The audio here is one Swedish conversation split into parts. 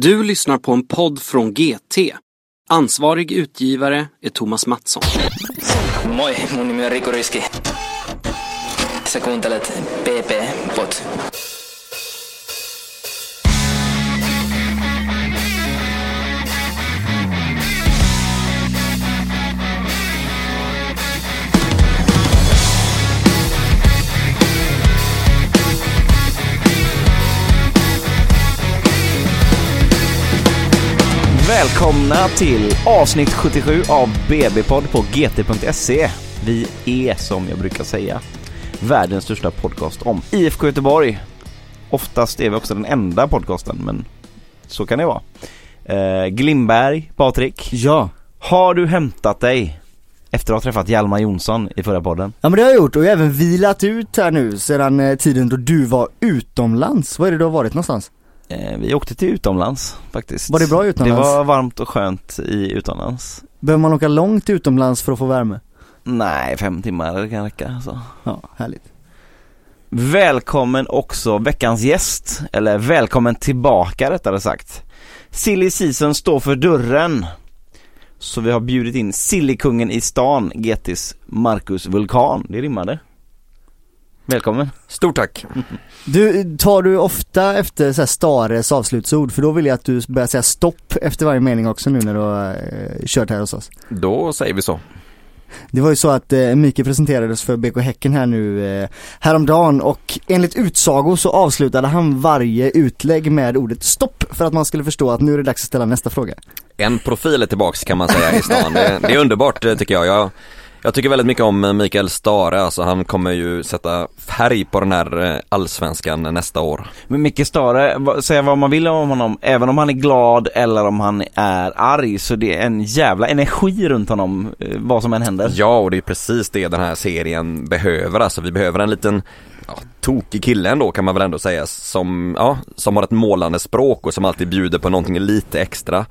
Du lyssnar på en podd från GT. Ansvarig utgivare är Thomas Mattsson. Moi, mun nimi on Riku Riski. Sä kuuntelet PP-pod. Välkomna till avsnitt 77 av BB-podd på gt.se. Vi är, som jag brukar säga, världens största podcast om IFK Göteborg. Oftast är vi också den enda podcasten, men så kan det vara. Eh, Glimberg, Patrik. Ja. Har du hämtat dig efter att ha träffat Hjalmar Jonsson i förra podden? Ja men det har jag gjort och jag har även vilat ut här nu sedan eh, tiden då du var utomlands. Var är det du har varit någonstans? Eh, vi åkte till utomlands faktiskt. Var det bra utomlands? Det var varmt och skönt i utomlands. Behöver man åka långt utomlands för att få värme? Nej, fem timmar det kan räcka alltså. Ja, härligt. Välkommen också veckans gäst, eller välkommen tillbaka rättare sagt. Silly Season står för dörren. Så vi har bjudit in Sillykungen i stan, GTs Marcus Vulkan. Det rimmade. Välkommen. Stort tack. Du, tar du ofta efter så här Stares avslutsord? För då vill jag att du börjar säga stopp efter varje mening också nu när du har eh, kört här hos oss. Då säger vi så. Det var ju så att eh, Mikael presenterades för BK Häcken här nu eh, häromdagen och enligt utsago så avslutade han varje utlägg med ordet stopp för att man skulle förstå att nu är det dags att ställa nästa fråga. En profil är tillbaks kan man säga i stan. Det, det är underbart eh, tycker jag. jag. Jag tycker väldigt mycket om Mikael Stare, alltså han kommer ju sätta färg på den här eh, allsvenskan nästa år. Men Micke Stare, säga vad man vill om honom, även om han är glad eller om han är arg så det är en jävla energi runt honom, eh, vad som än händer. Ja, och det är precis det den här serien behöver. Alltså vi behöver en liten ja, tokig kille ändå kan man väl ändå säga som, ja, som har ett målande språk och som alltid bjuder på någonting lite extra.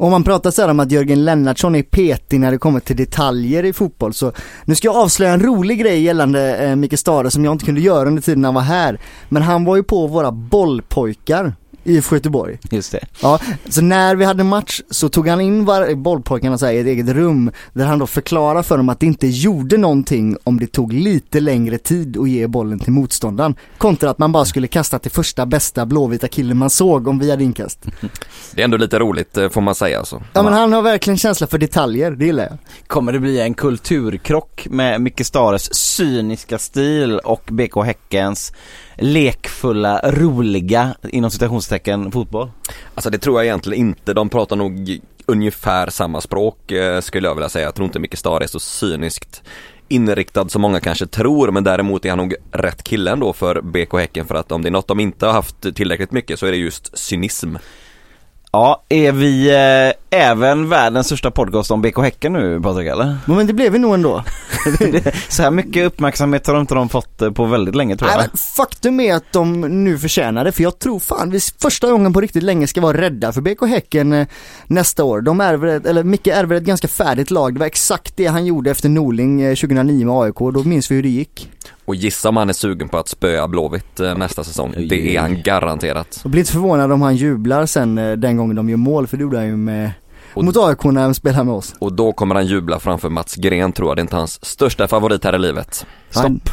Om man pratar så här om att Jörgen Lennartsson är petig när det kommer till detaljer i fotboll så nu ska jag avslöja en rolig grej gällande eh, Micke Stare som jag inte kunde göra under tiden han var här. Men han var ju på våra bollpojkar i Göteborg. Just det. Ja, så när vi hade match så tog han in var, bollpojkarna så här, i ett eget rum där han då förklarade för dem att det inte gjorde någonting om det tog lite längre tid att ge bollen till motståndaren. Kontra att man bara skulle kasta till första bästa blåvita killen man såg om vi hade inkast. Det är ändå lite roligt eh, får man säga så. Ja men han har verkligen känsla för detaljer, det gillar jag. Kommer det bli en kulturkrock med Micke Stares cyniska stil och BK Häckens lekfulla, roliga, inom citationstecken, fotboll? Alltså det tror jag egentligen inte, de pratar nog ungefär samma språk eh, skulle jag vilja säga. Jag tror inte Micke Stare är så cyniskt inriktad som många kanske tror men däremot är han nog rätt kille ändå för BK Häcken för att om det är något de inte har haft tillräckligt mycket så är det just cynism. Ja, är vi eh, även världens största podcast om BK Häcken nu Patrik eller? Men det blev vi nog ändå. Så här mycket uppmärksamhet har de inte de fått eh, på väldigt länge tror jag. Nej, men faktum är att de nu förtjänar det, för jag tror fan vi första gången på riktigt länge ska vara rädda för BK Häcken eh, nästa år. De ärver, ett- eller Micke ärver ett ganska färdigt lag, det var exakt det han gjorde efter Norling eh, 2009 med AIK, då minns vi hur det gick. Och gissa om han är sugen på att spöa Blåvitt eh, nästa säsong. Det är han garanterat. Och blir inte förvånad om han jublar sen eh, den gången de gör mål, för det gjorde han ju med, Och- mot AIK när han spelade med oss. Och då kommer han jubla framför Mats Gren tror jag, det är inte hans största favorit här i livet. Stopp.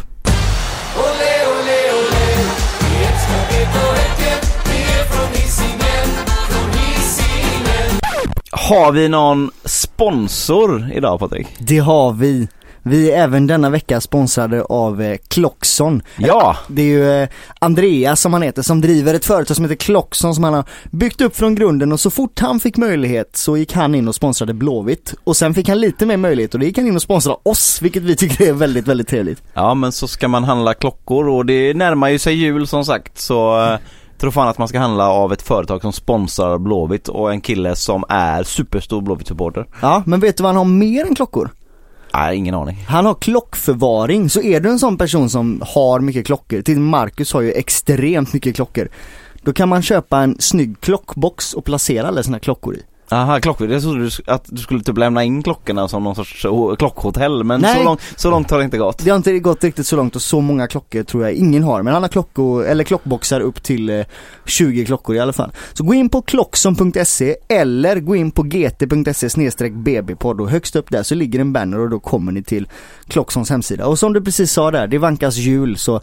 Har vi någon sponsor idag Patrik? Det har vi. Vi är även denna vecka sponsrade av eh, Klockson. Ja! Det är ju eh, Andreas som han heter som driver ett företag som heter Klockson som han har byggt upp från grunden och så fort han fick möjlighet så gick han in och sponsrade Blåvitt. Och sen fick han lite mer möjlighet och då gick han in och sponsrade oss vilket vi tycker är väldigt, väldigt trevligt. Ja men så ska man handla klockor och det närmar ju sig jul som sagt så eh, tror fan att man ska handla av ett företag som sponsrar Blåvitt och en kille som är superstor Blåvitt-supporter. Ja, men vet du vad han har mer än klockor? Nej, ingen aning. Han har klockförvaring, så är du en sån person som har mycket klockor, till Marcus har ju extremt mycket klockor. Då kan man köpa en snygg klockbox och placera alla sina klockor i. Aha, klockor. Jag trodde du att du skulle typ lämna in klockorna som någon sorts klockhotell men Nej. så långt, så långt har det inte gått. Det har inte gått riktigt så långt och så många klockor tror jag ingen har. Men han har klockor, eller klockboxar upp till eh, 20 klockor i alla fall. Så gå in på klockson.se eller gå in på gt.se bbpodd och högst upp där så ligger en banner och då kommer ni till Klocksons hemsida. Och som du precis sa där, det vankas jul så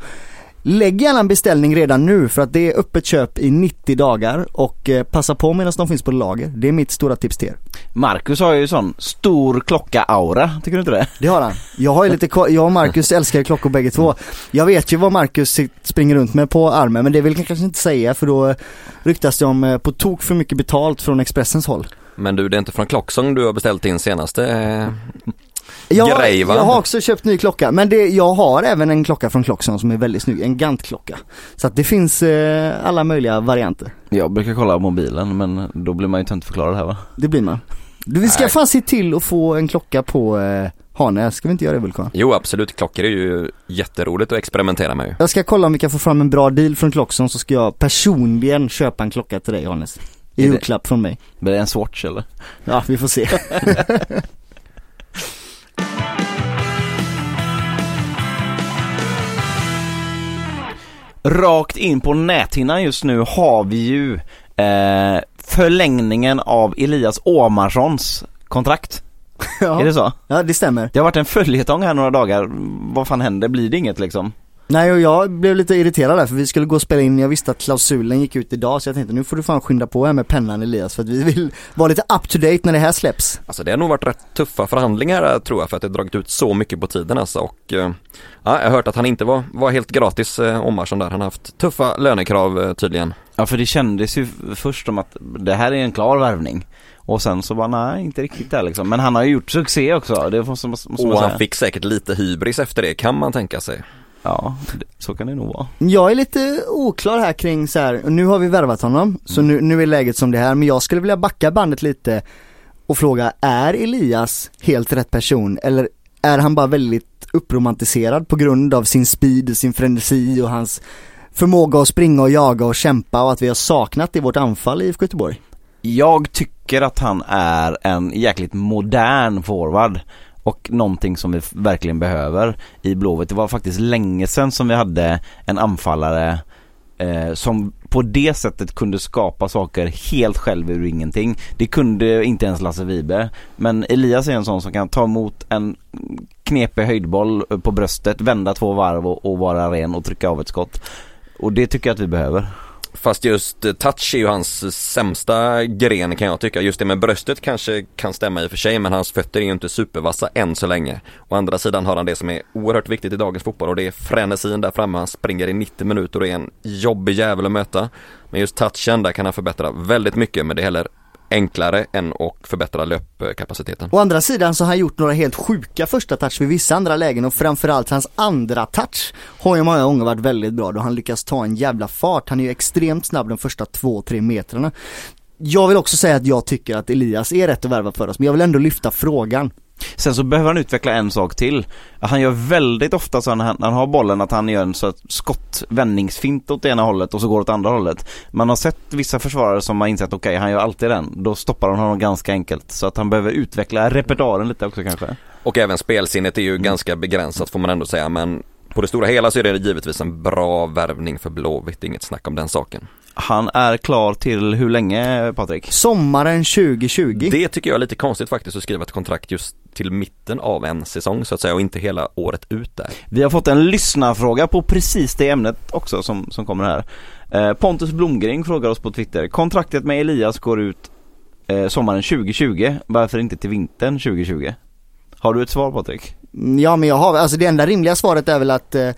Lägg gärna en beställning redan nu för att det är öppet köp i 90 dagar och eh, passa på medan de finns på lager. Det är mitt stora tips till er. Marcus har ju sån stor klocka-aura, tycker du inte det? Det har han. Jag har ju lite, jag och Marcus älskar klockor bägge två. Jag vet ju vad Marcus springer runt med på armen men det vill jag kanske inte säga för då ryktas det om eh, på tok för mycket betalt från Expressens håll. Men du, det är inte från Klocksång du har beställt din senaste eh, Jag, Grej, va? jag har också köpt ny klocka men det, jag har även en klocka från Klockson som är väldigt snygg, en Gant-klocka. Så att det finns eh, alla möjliga varianter. Jag brukar kolla mobilen men då blir man ju inte förklarad här va? Det blir man. Du, vi ska Nej. fan se till att få en klocka på eh, Hane, ska vi inte göra det Vulkan? Jo absolut, klockor är ju jätteroligt att experimentera med ju. Jag ska kolla om vi kan få fram en bra deal från Klockson så ska jag personligen köpa en klocka till dig Hannes. I julklapp från mig. Blir det en Swatch eller? Ja, vi får se. Rakt in på näthinnan just nu har vi ju eh, förlängningen av Elias Åmarssons kontrakt. ja. Är det så? ja, det stämmer. Det har varit en följetong här några dagar. Vad fan händer? Blir det inget liksom? Nej, och jag blev lite irriterad där för vi skulle gå och spela in, jag visste att klausulen gick ut idag så jag tänkte nu får du fan skynda på här med pennan Elias för att vi vill vara lite up to date när det här släpps. Alltså det har nog varit rätt tuffa förhandlingar eh, tror jag för att det har dragit ut så mycket på tiden alltså och eh, ja, jag har hört att han inte var, var helt gratis eh, Omarsson där. Han har haft tuffa lönekrav eh, tydligen. Ja för det kändes ju först som att det här är en klar värvning. Och sen så bara nej, inte riktigt där liksom. Men han har ju gjort succé också, det måste, måste, måste man Och säga. han fick säkert lite hybris efter det kan man tänka sig. Ja, så kan det nog vara. Jag är lite oklar här kring så här, nu har vi värvat honom, så Mm. nu, nu är läget som det här, men jag skulle vilja backa bandet lite och fråga, är Elias helt rätt person eller är han bara väldigt uppromantiserad på grund av sin speed, sin frenesi och hans förmåga att springa och jaga och kämpa och att vi har saknat i vårt anfall i IFK Göteborg? Jag tycker att han är en jäkligt modern forward och någonting som vi verkligen behöver i Blåvitt. Det var faktiskt länge sedan som vi hade en anfallare eh, som på det sättet kunde skapa saker helt själv ur ingenting. Det kunde inte ens Lasse Vibe. Men Elias är en sån som kan ta emot en knepig höjdboll eh, på bröstet, vända två varv och, och vara ren och trycka av ett skott. Och det tycker jag att vi behöver. Fast just eh, touch är ju hans sämsta gren kan jag tycka. Just det med bröstet kanske kan stämma i och för sig men hans fötter är ju inte supervassa än så länge. Å andra sidan har han det som är oerhört viktigt i dagens fotboll och det är frenesin där framme. Han springer i 90 minuter och är en jobbig jävel att möta. Men just touchen där kan han förbättra väldigt mycket men det är heller enklare än att förbättra löpkapaciteten. Å andra sidan så har han gjort några helt sjuka första touch vid vissa andra lägen och framförallt hans andra touch har ju många gånger varit väldigt bra då han lyckas ta en jävla fart. Han är ju extremt snabb de första två, tre metrarna. Jag vill också säga att jag tycker att Elias är rätt att värva för oss men jag vill ändå lyfta frågan. Sen så behöver han utveckla en sak till. Han gör väldigt ofta så när han, när han har bollen att han gör en så att skottvändningsfint åt ena hållet och så går åt andra hållet. Man har sett vissa försvarare som har insett okej han gör alltid den. Då stoppar de honom ganska enkelt. Så att han behöver utveckla repertoaren lite också kanske. Och även spelsinnet är ju ganska begränsat får man ändå säga men på det stora hela så är det givetvis en bra värvning för Blåvitt, inget snack om den saken. Han är klar till hur länge Patrik? Sommaren 2020. Det tycker jag är lite konstigt faktiskt att skriva ett kontrakt just till mitten av en säsong så att säga och inte hela året ut där. Vi har fått en lyssnarfråga på precis det ämnet också som, som kommer här. Eh, Pontus Blomgren frågar oss på Twitter. Kontraktet med Elias går ut eh, sommaren 2020. Varför inte till vintern 2020? Har du ett svar Patrik? Ja men jag har, alltså det enda rimliga svaret är väl att eh,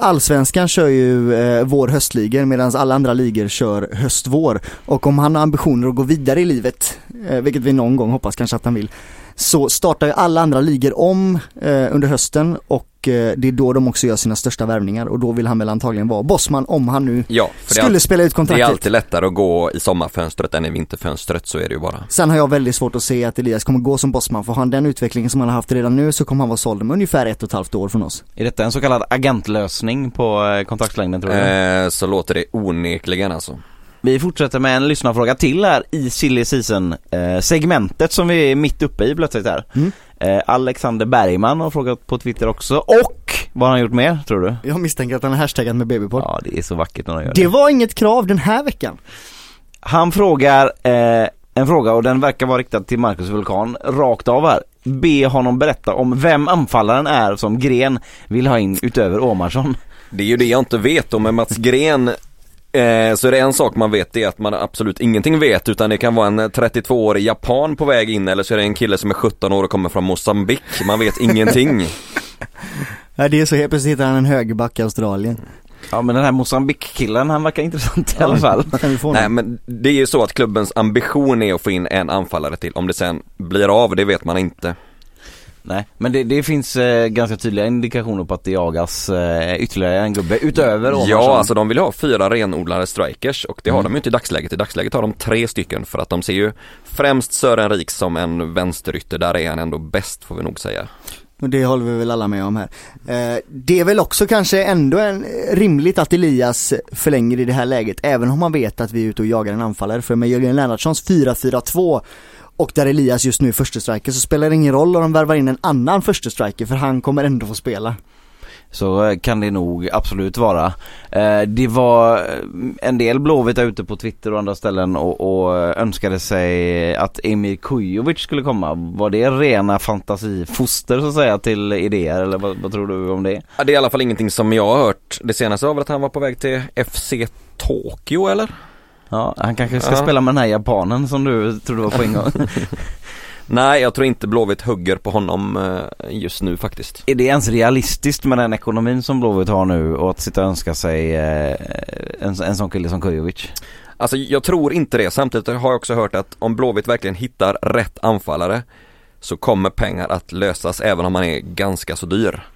allsvenskan kör ju eh, vår höstligor medan alla andra ligor kör höst-vår. Och om han har ambitioner att gå vidare i livet, eh, vilket vi någon gång hoppas kanske att han vill, så startar ju alla andra ligor om eh, under hösten och eh, det är då de också gör sina största värvningar och då vill han väl antagligen vara bossman om han nu Ja, skulle alltid, spela ut det är kontraktet. alltid lättare att gå i sommarfönstret än i vinterfönstret, så är det ju bara. Sen har jag väldigt svårt att se att Elias kommer gå som bossman för har han den utvecklingen som han har haft redan nu så kommer han vara såld om ungefär ett och ett halvt år från oss. Är detta en så kallad agentlösning på eh, kontraktslängden tror du? Eh, så låter det onekligen alltså. Vi fortsätter med en lyssnarfråga till här i Silly Season eh, segmentet som vi är mitt uppe i plötsligt här. Mm. Eh, Alexander Bergman har frågat på Twitter också och vad har han gjort mer tror du? Jag misstänker att han är hashtaggat med babypodd. Ja det är så vackert när han gör Det var inget krav den här veckan. Han frågar eh, en fråga och den verkar vara riktad till Marcus Vulkan rakt av här. Be honom berätta om vem anfallaren är som Gren vill ha in utöver Åmarsson. Det är ju det jag inte vet och med Mats Gren eh, så är det en sak man vet det är att man absolut ingenting vet utan det kan vara en 32-årig japan på väg in eller så är det en kille som är 17 år och kommer från Mosambik. Man vet ingenting. Nej det är så helt plötsligt hittar han en högerback i Australien. Ja men den här Mosambik-killen han verkar intressant i alla fall. Vad kan vi få Nej men det är ju så att klubbens ambition är att få in en anfallare till. Om det sen blir av, det vet man inte. Nej men det, det finns eh, ganska tydliga indikationer på att det jagas eh, ytterligare en gubbe utöver Åmarsson. Ja, alltså de vill ha fyra renodlade strikers och det har Mm. de ju inte i dagsläget. I dagsläget har de tre stycken för att de ser ju främst Sören Rik som en vänsterytter. Där är han ändå bäst får vi nog säga. Och det håller vi väl alla med om här. Eh, det är väl också kanske ändå en, rimligt att Elias förlänger i det här läget, även om man vet att vi är ute och jagar en anfallare. För med Jörgen Lennartssons 4-4-2 och där Elias just nu är första striker så spelar det ingen roll om de värvar in en annan första striker för han kommer ändå få spela. Så eh, kan det nog absolut vara. Eh, det var eh, en del Blåvita ute på Twitter och andra ställen och, och önskade sig att Emir Kujovic skulle komma. Var det rena fantasifoster så att säga till idéer eller vad, vad tror du om det? Ja, Det är i alla fall ingenting som jag har hört. Det senaste var väl att han var på väg till FC Tokyo eller? Ja, han kanske ska Ja. spela med den här japanen som du trodde var på ingång. Nej, jag tror inte Blåvitt hugger på honom eh, just nu faktiskt. Är det ens realistiskt med den ekonomin som Blåvitt har nu och att sitta och önska sig eh, en, en sån kille som Kujovic? Alltså jag tror inte det. Samtidigt har jag också hört att om Blåvitt verkligen hittar rätt anfallare så kommer pengar att lösas även om han är ganska så dyr.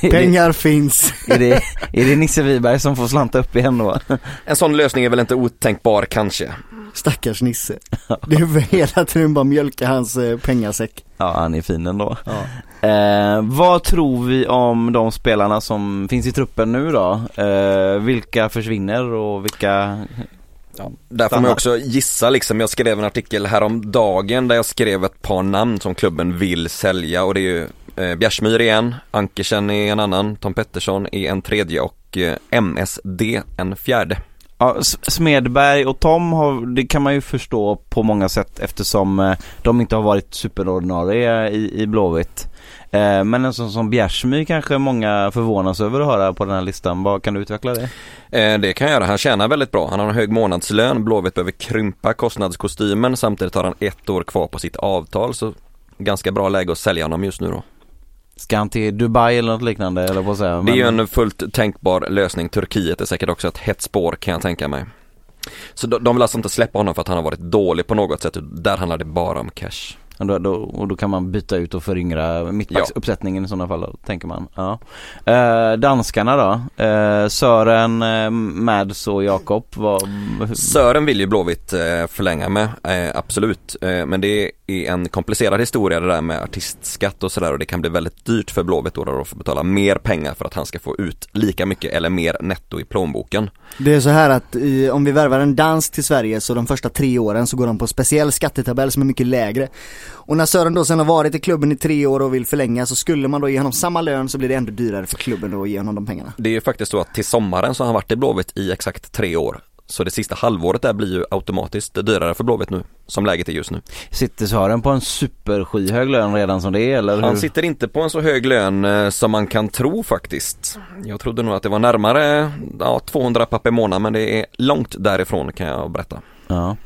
Pengar finns. Är det, är det Nisse Wiberg som får slanta upp igen då? En sån lösning är väl inte otänkbar kanske. Stackars Nisse. Det är väl hela tiden bara mjölka hans eh, pengasäck. Ja, han är fin ändå. Ja. Eh, vad tror vi om de spelarna som finns i truppen nu då? Eh, vilka försvinner och vilka? Där får man också gissa liksom. Jag skrev en artikel häromdagen där jag skrev ett par namn som klubben vill sälja och det är ju eh, Bjärsmyr är en, Ankersen är en annan, Tom Pettersson är en tredje och eh, MSD en fjärde. Ja, Smedberg och Tom har, det kan man ju förstå på många sätt eftersom eh, de inte har varit superordinarie i, i Blåvitt. Eh, men en sån som Bjärsmyr kanske många förvånas över att höra på den här listan. Vad kan du utveckla det? Eh, det kan jag göra, han tjänar väldigt bra. Han har en hög månadslön, Blåvitt behöver krympa kostnadskostymen samtidigt har han ett år kvar på sitt avtal så ganska bra läge att sälja honom just nu då. Ska han till Dubai eller något liknande eller att säga? Det är ju en fullt tänkbar lösning. Turkiet är säkert också ett hett spår kan jag tänka mig. Så de, de vill alltså inte släppa honom för att han har varit dålig på något sätt. Där handlar det bara om cash. Och då, då, och då kan man byta ut och föryngra mittbacksuppsättningen i sådana fall, då, tänker man. Ja. Eh, danskarna då? Eh, Sören, eh, Mads och Jakob, vad... Sören vill ju Blåvitt eh, förlänga med, eh, absolut. Eh, men det är en komplicerad historia det där med artistskatt och sådär och det kan bli väldigt dyrt för Blåvitt då, då att få betala mer pengar för att han ska få ut lika mycket eller mer netto i plånboken. Det är så här att i, om vi värvar en dans till Sverige så de första tre åren så går de på speciell skattetabell som är mycket lägre. Och när Sören då sen har varit i klubben i tre år och vill förlänga så skulle man då ge honom samma lön så blir det ändå dyrare för klubben då att ge honom de pengarna. Det är ju faktiskt så att till sommaren så har han varit i Blåvitt i exakt tre år. Så det sista halvåret där blir ju automatiskt dyrare för Blåvitt nu, som läget är just nu. Sitter Sören på en superskyhög lön redan som det är eller Han hur? sitter inte på en så hög lön eh, som man kan tro faktiskt. Jag trodde nog att det var närmare ja, 200 papp i månaden men det är långt därifrån kan jag berätta. Ja.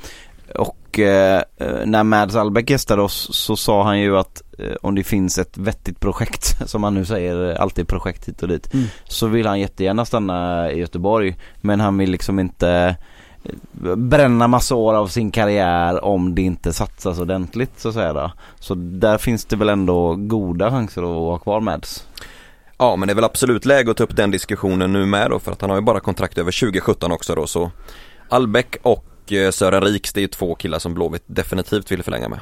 Och eh, när Mads Albeck gästade oss så sa han ju att eh, om det finns ett vettigt projekt, som han nu säger, alltid projekt hit och dit, Mm. så vill han jättegärna stanna i Göteborg. Men han vill liksom inte eh, bränna massa år av sin karriär om det inte satsas ordentligt så att säga då. Så där finns det väl ändå goda chanser att ha kvar Mads. Ja men det är väl absolut läge att ta upp den diskussionen nu med då för att han har ju bara kontrakt över 2017 också då så Albeck och eh, Sören Riks det är ju två killar som Blåvitt definitivt vill förlänga med.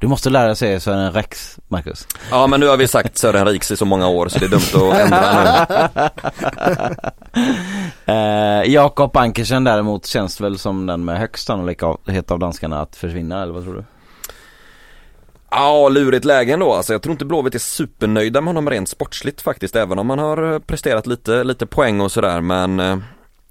Du måste lära säga Sören Rex, Marcus. Ja men nu har vi sagt Sören Riks i så många år så det är dumt att ändra nu. Eh, Jakob Ankersen däremot känns väl som den med högst sannolikhet av danskarna att försvinna, eller vad tror du? Ja, lurigt läge ändå alltså. Jag tror inte Blåvitt är supernöjda med honom rent sportsligt faktiskt, även om han har eh, presterat lite, lite poäng och sådär men eh,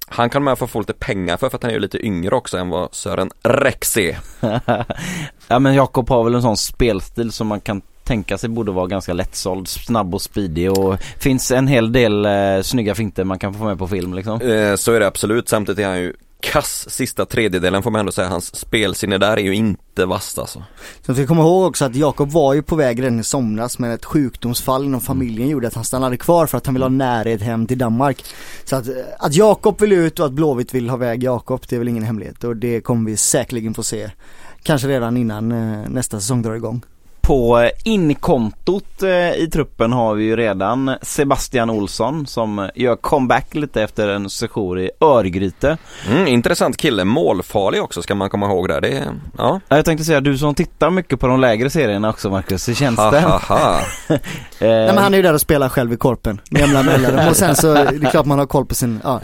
han kan man få få lite pengar för, för att han är ju lite yngre också än vad Sören Rex är. ja men Jakob har väl en sån spelstil som man kan tänka sig borde vara ganska lättsåld, snabb och speedig och finns en hel del eh, snygga finter man kan få med på film liksom. Eh, så är det absolut, samtidigt är han ju kass sista tredjedelen får man ändå säga. Hans spelsinne där är ju inte vasst alltså. Så vi kommer ihåg också att Jakob var ju på väg redan i somras men ett sjukdomsfall inom familjen gjorde att han stannade kvar för att han ville ha närhet hem till Danmark. Så att, att Jakob vill ut och att Blåvitt vill ha väg Jakob det är väl ingen hemlighet och det kommer vi säkerligen få se. Kanske redan innan eh, nästa säsong drar igång. På inkontot eh, i truppen har vi ju redan Sebastian Olsson som gör comeback lite efter en session i Örgryte. Mm, intressant kille, målfarlig också ska man komma ihåg där. Det är, ja. Jag tänkte säga, du som tittar mycket på de lägre serierna också Marcus, hur känns ha, det? Ha, ha. Nej men han är ju där och spelar själv i korpen med jämna mellanrum och sen så är det klart man har koll på sin, ja.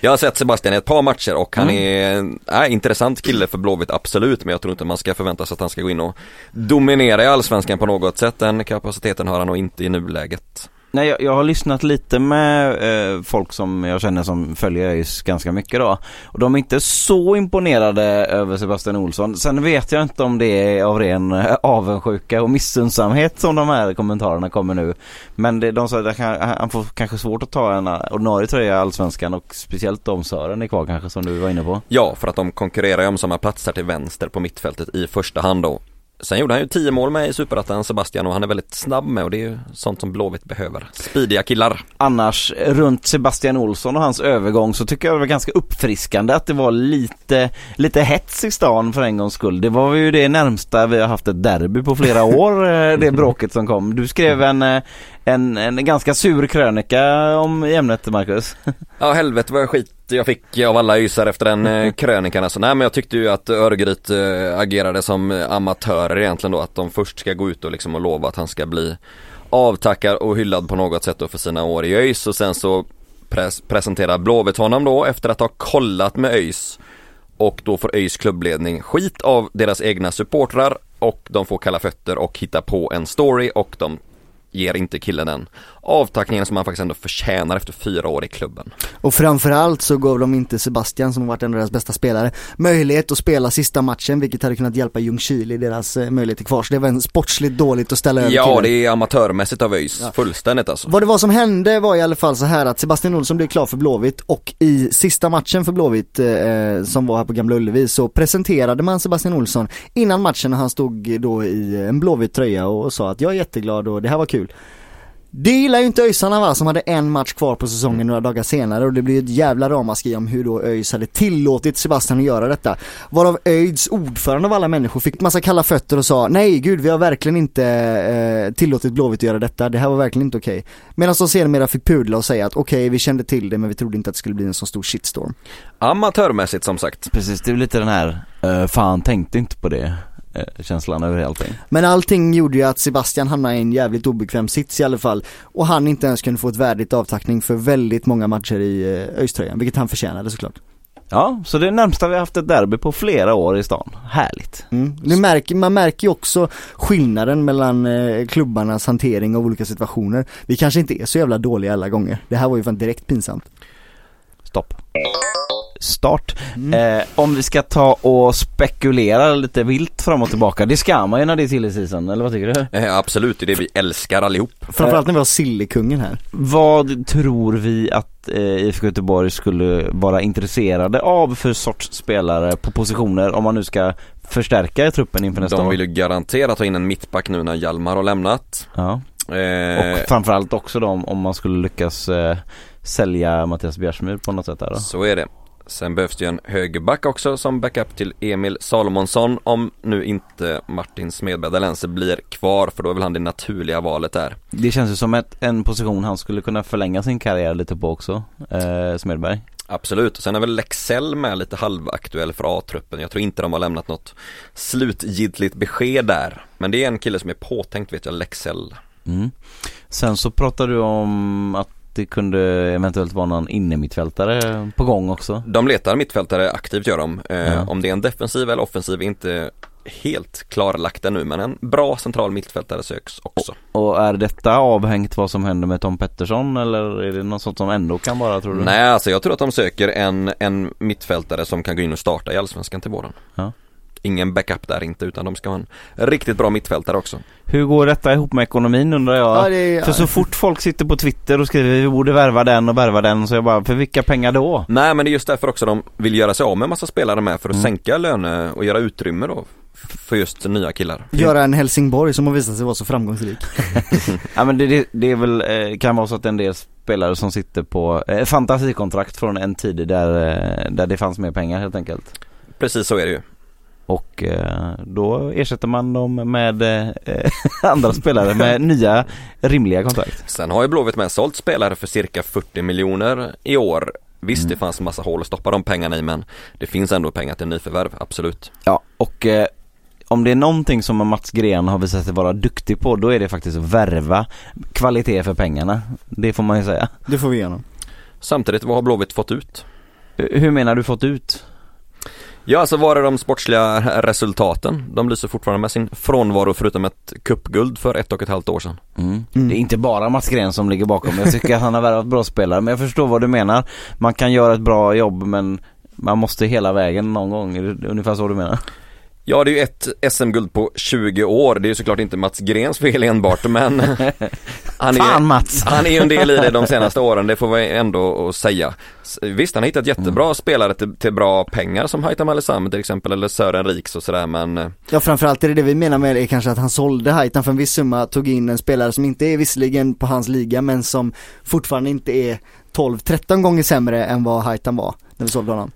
Jag har sett Sebastian i ett par matcher och han Mm. är, är intressant kille för Blåvitt absolut men jag tror inte man ska förvänta sig att han ska gå in och dominera i Allsvenskan på något sätt. Den kapaciteten har han nog inte i nuläget. Nej, jag, jag har lyssnat lite med eh, folk som jag känner som följer ÖIS ganska mycket då. Och de är inte så imponerade över Sebastian Olsson. Sen vet jag inte om det är av ren eh, avundsjuka och missundsamhet som de här kommentarerna kommer nu. Men det, de sa att han, han får kanske svårt att ta en ordinarie tröja i Allsvenskan och speciellt om Sören är kvar kanske som du var inne på. Ja, för att de konkurrerar ju om samma platser till vänster på mittfältet i första hand då. Sen gjorde han ju 10 mål med i Superettan Sebastian och han är väldigt snabb med och det är ju sånt som Blåvitt behöver. Speediga killar. Annars runt Sebastian Olsson och hans övergång så tycker jag det var ganska uppfriskande att det var lite, lite hets i stan för en gångs skull. Det var ju det närmsta vi har haft ett derby på flera år, eh, det bråket som kom. Du skrev en, eh, en, en ganska sur krönika om ämnet Marcus. Ja helvete vad skit jag fick av alla ysar efter den eh, krönikan alltså. Nej men jag tyckte ju att Örgryte eh, agerade som amatörer egentligen då. Att de först ska gå ut och liksom och lova att han ska bli avtackad och hyllad på något sätt då för sina år i ÖIS och sen så pres presenterar Blåvitt honom då efter att ha kollat med ÖIS och då får ÖIS klubbledning skit av deras egna supportrar och de får kalla fötter och hitta på en story och de ger inte killen den avtackningen som han faktiskt ändå förtjänar efter fyra år i klubben. Och framförallt så gav de inte Sebastian som varit en av deras bästa spelare möjlighet att spela sista matchen vilket hade kunnat hjälpa Ljungskile i deras eh, möjligheter kvar. Så det var en sportsligt dåligt att ställa över Ja killen. det är amatörmässigt av ÖIS, fullständigt alltså. Vad det var som hände var i alla fall så här att Sebastian Olsson blev klar för Blåvitt och i sista matchen för Blåvitt eh, som var här på Gamla Ullevi så presenterade man Sebastian Olsson innan matchen när han stod då i en Blåvitt tröja och sa att jag är jätteglad och det här var kul. Det gillar ju inte ÖISarna va, som hade en match kvar på säsongen några dagar senare och det blev ett jävla ramaskri om hur då ÖIS hade tillåtit Sebastian att göra detta. Varav ÖIDs ordförande av alla människor fick massa kalla fötter och sa nej gud vi har verkligen inte eh, tillåtit Blåvitt att göra detta, det här var verkligen inte okej. Medan de sedermera fick pudla och säga att okej vi kände till det men vi trodde inte att det skulle bli en så stor shitstorm. Amatörmässigt som sagt. Precis, det är lite den här, uh, fan tänkte inte på det känslan över allting. Men allting gjorde ju att Sebastian hamnade i en jävligt obekväm sits i alla fall och han inte ens kunde få ett värdigt avtackning för väldigt många matcher i eh, ÖIS-tröjan, vilket han förtjänade såklart. Ja, så det är närmsta vi har haft ett derby på flera år i stan. Härligt. Mm. Nu märker, man märker ju också skillnaden mellan eh, klubbarnas hantering av olika situationer. Vi kanske inte är så jävla dåliga alla gånger. Det här var ju fan direkt pinsamt. Stopp. Start. Eh, om vi ska ta och spekulera lite vilt fram och tillbaka. Det ska man ju när det är silly season, eller vad tycker du? Eh, absolut, det är det vi älskar allihop. Framförallt när vi har Sillekungen här. Vad tror vi att eh, IFK Göteborg skulle vara intresserade av för sorts spelare på positioner om man nu ska förstärka truppen inför nästa De år? vill ju garanterat ha in en mittback nu när Hjalmar har lämnat. Ja. Eh, Och framförallt också då om man skulle lyckas eh, sälja Mattias Bjärsmyr på något sätt där då. Så är det. Sen behövs det ju en högerback också som backup till Emil Salomonsson om nu inte Martin Smedberg Dalense blir kvar för då är väl han det naturliga valet där. Det känns ju som ett, en position han skulle kunna förlänga sin karriär lite på också, eh, Smedberg. Absolut, och sen är väl Lexell med lite halvaktuell för A-truppen. Jag tror inte de har lämnat något slutgiltigt besked där. Men det är en kille som är påtänkt vet jag, Lexell. Mm. Sen så pratade du om att det kunde eventuellt vara någon innermittfältare på gång också. De letar mittfältare aktivt gör de. Eh, Ja. Om det är en defensiv eller offensiv är inte helt klarlagt ännu men en bra central mittfältare söks också. Och är detta avhängt vad som händer med Tom Pettersson eller är det något sånt som ändå kan vara tror du? Nej alltså jag tror att de söker en, en mittfältare som kan gå in och starta i Allsvenskan till våren. Ja. Ingen backup där inte utan de ska ha en riktigt bra mittfältare också. Hur går detta ihop med ekonomin undrar jag? Ja, är, För så fort folk sitter på Twitter och skriver vi borde värva den och värva den så jag bara, för vilka pengar då? Nej men det är just därför också de vill göra sig av med en massa spelare med för att Mm. sänka löne och göra utrymme då för just nya killar. göra en Helsingborg som har visat sig vara så framgångsrik. Ja men det, det, det är väl, eh, kan vara så att en del spelare som sitter på eh, fantasikontrakt från en tid där, eh, där det fanns mer pengar helt enkelt. Precis så är det ju. Och eh, då ersätter man dem med eh, andra spelare med nya rimliga kontrakt. Sen har ju Blåvitt med sålt spelare för cirka 40 miljoner i år. Visst det fanns en massa hål att stoppa de pengarna i men det finns ändå pengar till nyförvärv, absolut. Ja och eh, om det är någonting som Mats Gren har visat sig vara duktig på då är det faktiskt att värva kvalitet för pengarna. Det får man ju säga. Det får vi igenom. Samtidigt, vad har Blåvitt fått ut? Hur menar du fått ut? Ja alltså var är de sportsliga resultaten? De lyser fortfarande med sin frånvaro förutom ett cupguld för ett och ett halvt år sedan. Mm. Mm. Det är inte bara Mats Gren som ligger bakom. Jag tycker att han har värvat bra spelare men jag förstår vad du menar. Man kan göra ett bra jobb men man måste hela vägen någon gång. Är det ungefär så du menar? Ja det är ju ett SM-guld på 20 år, det är ju såklart inte Mats Grens fel enbart men han är, Fan Mats! han är ju en del i det de senaste åren, det får vi ändå säga. Visst, han har hittat jättebra spelare till, till bra pengar som Haitham Alesam till exempel eller Sören Riks och sådär men Ja framförallt är det det vi menar med det är kanske att han sålde Haitan för en viss summa, tog in en spelare som inte är visserligen på hans liga men som fortfarande inte är 12-13 gånger sämre än vad Haitan var när vi sålde honom.